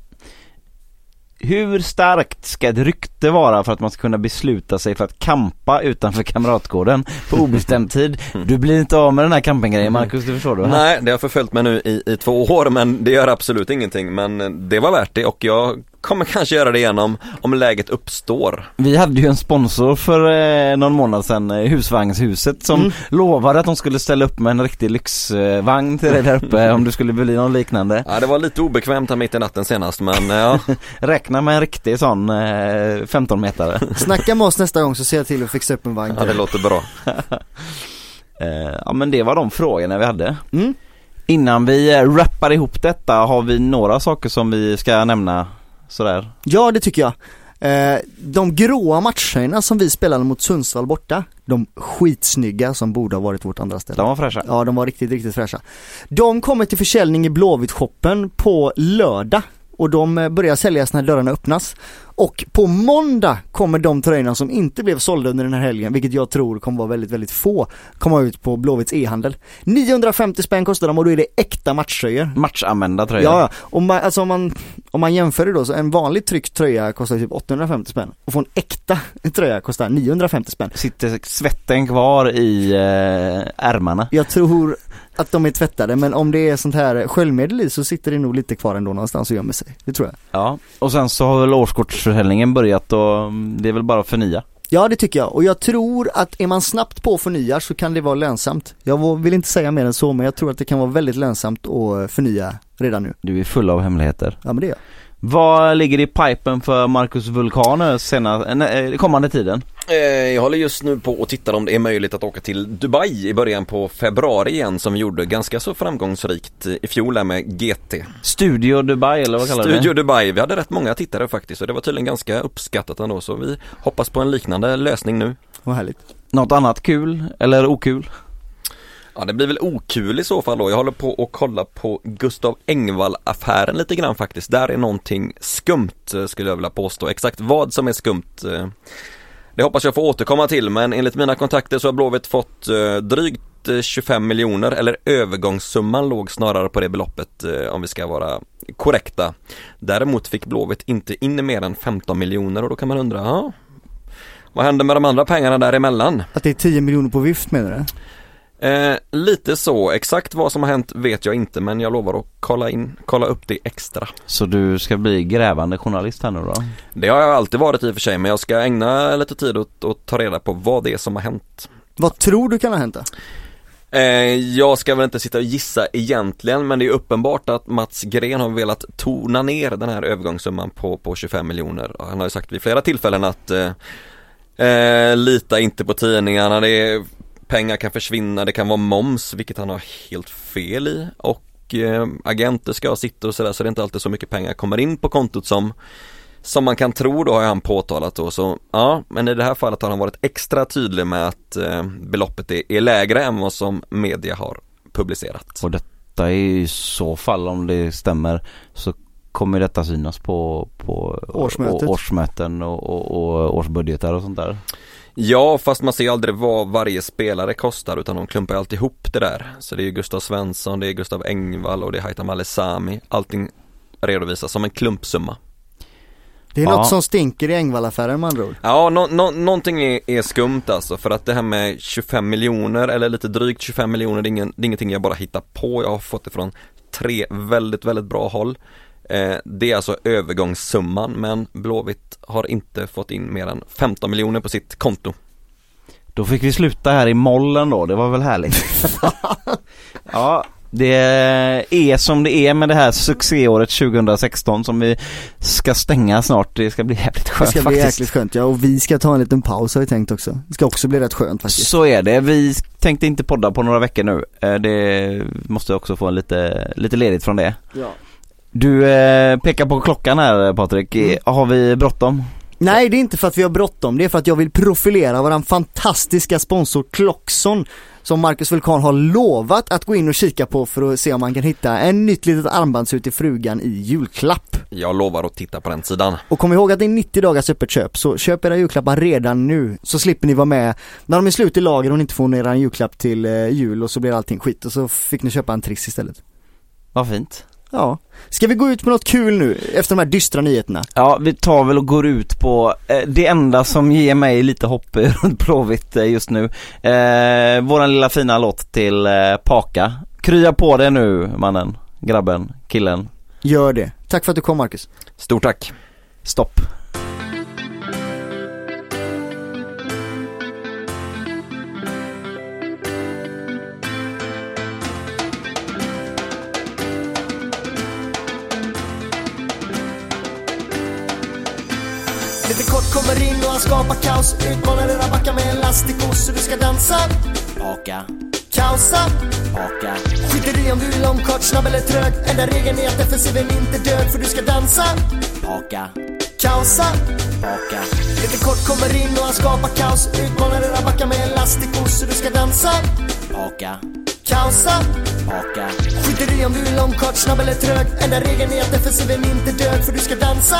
Hur starkt ska ett rykte vara för att man ska kunna besluta sig för att kampa utanför Kamratgården på obestämd tid? Du blir inte av med den här campinggrejen Marcus, du förstår du? Nej, det har förföljt mig nu i, i två år men det gör absolut ingenting. Men det var värt det och jag kommer kanske göra det igen om, om läget uppstår. Vi hade ju en sponsor för eh, någon månad sedan, eh, Husvagnshuset, som Mm. lovade att de skulle ställa upp med en riktig lyxvagn till dig där uppe om det skulle bli något liknande. Ja, det var lite obekvämt här mitt i natten senast men ja, Räkna med en riktig sån eh, 15 metare. Snacka med oss nästa gång så ser jag till att fixa upp en vagn ja det låter bra. Eh, ja men det var de frågorna vi hade. Mm. Innan vi eh, rappar ihop detta har vi några saker som vi ska nämna sådär. Ja det tycker jag. Eh, de gråa matcherna som vi spelade mot Sundsvall borta, de skitsnygga som borde ha varit vårt andra ställe. De var fräscha. Ja, de var riktigt, riktigt fräscha. De kommer till försäljning i Blåvitt-shoppen på lördag och de eh, börjar säljas när dörrarna öppnas. Och på måndag kommer de tröjorna som inte blev sålda under den här helgen, vilket jag tror kommer vara väldigt, väldigt få, komma ut på Blåvitts e-handel. 950 spänn kostar de och då är det äkta matchtröjor. Matchanvända tröjor. Ja, ja. Och man, alltså om man, om man jämför det då så en vanlig tryckt tröja kostar typ 850 spänn och få en äkta tröja kostar 950 spänn. Sitter svetten kvar i eh, ärmarna. Jag tror att de är tvättade men om det är sånt här sköljmedel i så sitter det nog lite kvar ändå någonstans och gömmer sig. Det tror jag. Ja, och sen så har väl årskortsförsäljningen börjat och mm, det är väl bara att förnya. Ja det tycker jag och jag tror att är man snabbt på förnyar så kan det vara lönsamt. Jag vill inte säga mer än så men jag tror att det kan vara väldigt lönsamt att förnya redan nu. Du är full av hemligheter. Ja men det är jag. Vad ligger i pipen för Marcus Vulkaner sena, nej, kommande tiden? Eh, Jag håller just nu på och tittar om det är möjligt att åka till Dubai i början på februari igen som vi gjorde ganska så framgångsrikt i fjol där med GT. Studio Dubai eller vad kallar du Studio det? Dubai, vi hade rätt många tittare faktiskt och det var tydligen ganska uppskattat ändå så vi hoppas på en liknande lösning nu. Vad härligt. Något annat kul eller okul? Ja det blir väl okul i så fall då. Jag håller på att kolla på Gustav Engvall-affären lite grann faktiskt. Där är någonting skumt eh, skulle jag vilja påstå. Exakt vad som är skumt eh, det hoppas jag få återkomma till men enligt mina kontakter så har Blåvitt fått eh, drygt 25 miljoner eller övergångssumman låg snarare på det beloppet om vi ska vara korrekta. Däremot fick Blåvitt inte in mer än 15 miljoner och då kan man undra, ja, vad hände med de andra pengarna däremellan? Att det är 10 miljoner på vift menar du? Eh, lite så, exakt vad som har hänt vet jag inte men jag lovar att kolla in, kolla upp det extra. Så du ska bli grävande journalist här nu då? Det har jag alltid varit i och för sig men jag ska ägna lite tid åt att ta reda på vad det är som har hänt. Vad tror du kan ha hänt då? Eh, jag ska väl inte sitta och gissa egentligen men det är uppenbart att Mats Gren har velat tona ner den här övergångssumman på, på 25 miljoner. Han har ju sagt vid flera tillfällen att eh, eh, lita inte på tidningarna, det är, pengar kan försvinna, det kan vara moms vilket han har helt fel i och eh, agenter ska sitta och sådär så det är inte alltid så mycket pengar kommer in på kontot som som man kan tro då har han påtalat då så ja men i det här fallet har han varit extra tydlig med att eh, beloppet är, är lägre än vad som media har publicerat. Och detta är i så fall om det stämmer så kommer detta synas på, på årsmöten och, och, och årsbudgetar och sånt där. Ja fast man ser aldrig vad varje spelare kostar utan de klumpar alltid ihop det där. Så det är Gustav Svensson, det är Gustav Engvall och det är Haitham Ali Sami. Allting redovisas som en klumpsumma. Det är Ja. något som stinker i Engvall-affären med andra ord. Ja, nå nå någonting är, är skumt alltså för att det här med 25 miljoner eller lite drygt 25 miljoner det är, ingen, det är ingenting jag bara hittar på. Jag har fått det från tre väldigt, väldigt bra håll. Eh, det är alltså övergångssumman men Blåvitt har inte fått in mer än 15 miljoner på sitt konto. Då fick vi sluta här i mollen då, det var väl härligt. ja, det är som det är med det här succéåret 2016 som vi ska stänga snart. Det ska bli jävligt Det skönt ska bli faktiskt. jäkligt skönt ja och vi ska ta en liten paus har vi tänkt också. Det ska också bli rätt skönt faktiskt. Så är det. Vi tänkte inte podda på några veckor nu. Eh, Det måste också få en lite, lite ledigt från det. Ja. Du eh, pekar på klockan här Patrik, Mm. har vi bråttom? Nej det är inte för att vi har bråttom, det är för att jag vill profilera våran fantastiska sponsor Clockson som Marcus Vulkan har lovat att gå in och kika på för att se om man kan hitta en nytt litet armbandsur till frugan i julklapp. Jag lovar att titta på den sidan. Och kom ihåg att det är 90 dagars öppet köp, så köp era julklappar redan nu så slipper ni vara med när de är slut i lager och ni inte får era julklapp till eh, jul och så blir allting skit och så fick ni köpa en triss istället. Vad fint. Ja. Ska vi gå ut med något kul nu efter de här dystra nyheterna? Ja, vi tar väl och går ut på eh, det enda som ger mig lite hopp runt Blåvitt eh, just nu. Eh, våran lilla fina låt till eh, Paka. Krya på det nu mannen, grabben, killen. Gör det. Tack för att du kom Marcus. Stort tack. Stopp. Han skapar kaos. Utmanar era backar med elastikos. Så du ska dansa? Paka, Kaosa? Paka, Skiter i om du är lång, kort, snabb eller trög. Enda regeln är att defensiven inte dög för du ska dansa. Paka, Kaosa? Paka, Lite kort kommer in och han skapar kaos. Utmanar era backar med elastikos. Så du ska dansa? Paka, Kaosa? Paka. Skiter i om du är lång, kort, snabb eller trög. Enda regeln är att defensiven inte dög för du ska dansa.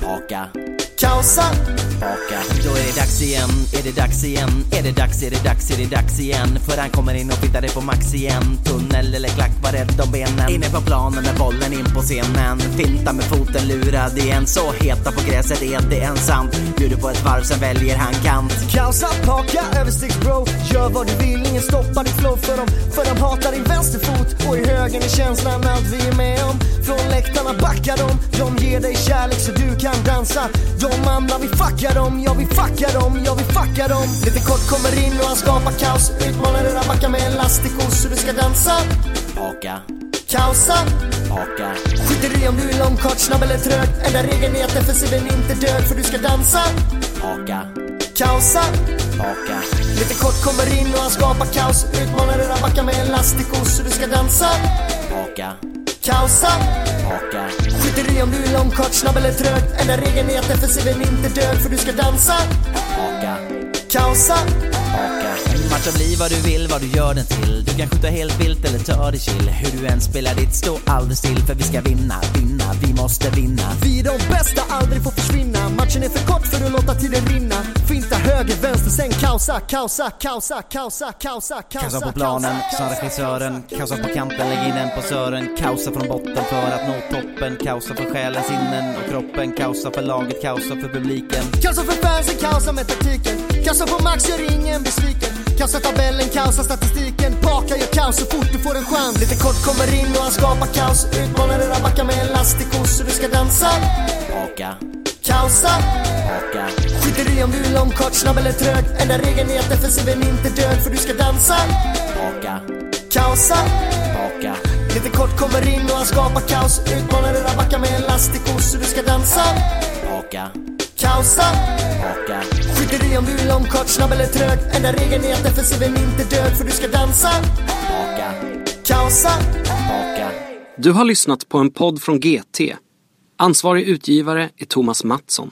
Paka, Paka. Då är det dags igen, är det dags igen, är det dags, är det dags, är det dags igen? För han kommer in och fittar på max igen. Tunnel eller klack, var rädd om benen. Inne på planen med bollen in på scenen. Finta med foten lurad igen. Så heta på gräset är det ensamt Bjuder på ett varv, sen väljer han kant. Kaosa, paka, överstegsbro Gör vad du vill, ingen stoppar ditt flow för dem. För de hatar din vänsterfot. Och i högen är känslan allt vi är med om. Från läktarna backar de. De ger dig kärlek så du kan dansa. De andra vi fuckar dem, ja vi fuckar dem, ja vi fuckar dem. Lite kort kommer in och han skapar kaos. Utmanar era backar med elastikos. Så du ska dansa? Paka, Kaosa, paka, skiter i om du är lång, kort, snabb eller trög? Enda regeln är att defensiven inte dög för du ska dansa. Paka, Kaosa, paka, Lite kort kommer in och han skapar kaos. Utmanar era backar med elastikos. Så du ska dansa? Paka, Kaosa. Paka, Skiter i om du är lång, kort, snabb eller trög. Enda regeln är att defensiven inte dög för du ska dansa. Paka, Kaosa. Paka. Matcha bli vad du vill, vad du gör den till. Du kan skjuta helt vilt eller ta det chill. Hur du än spelar ditt, stå aldrig still För vi ska vinna, vinna, vi måste vinna. Vi är de bästa, aldrig får försvinna. Matchen är för kort för att låta tiden rinna. Finta höger, vänster, sen kaosa, kaosa, kaosa, kaosa, kaosa, kaosa Kaosa på planen, sa regissören. Kaosa på kanten, lägg in den på sören. Kaosa från botten för att nå toppen. Kaosa för själen, sinnen och kroppen. Kaosa för laget, kaosa för publiken. Kaosa för fansen, kaosa med taktiken. Kaosa på max, gör ingen besviken Kaosa tabellen, kaosa statistiken Paka. Gör kaos så fort du får en chans. Lite kort kommer in och han skapar kaos. Utmanar era backar med elastikos så du ska dansa. Paka, Kaosa, paka, skiter i om du är lång, kort, snabb eller trög. Enda regeln är att defensiven inte dög för du ska dansa. Paka, Kaosa, paka, lite kort kommer in och han skapar kaos. Utmanar era backar med elastikos så du ska dansa. Paka, Kaosa, paka, skiter i om du är lång, kort, snabb eller trög. Enda regeln är att defensiven inte dög för du ska dansa. Haka Kaosa, Haka Du har lyssnat på en podd från GT. Ansvarig utgivare är Thomas Mattsson.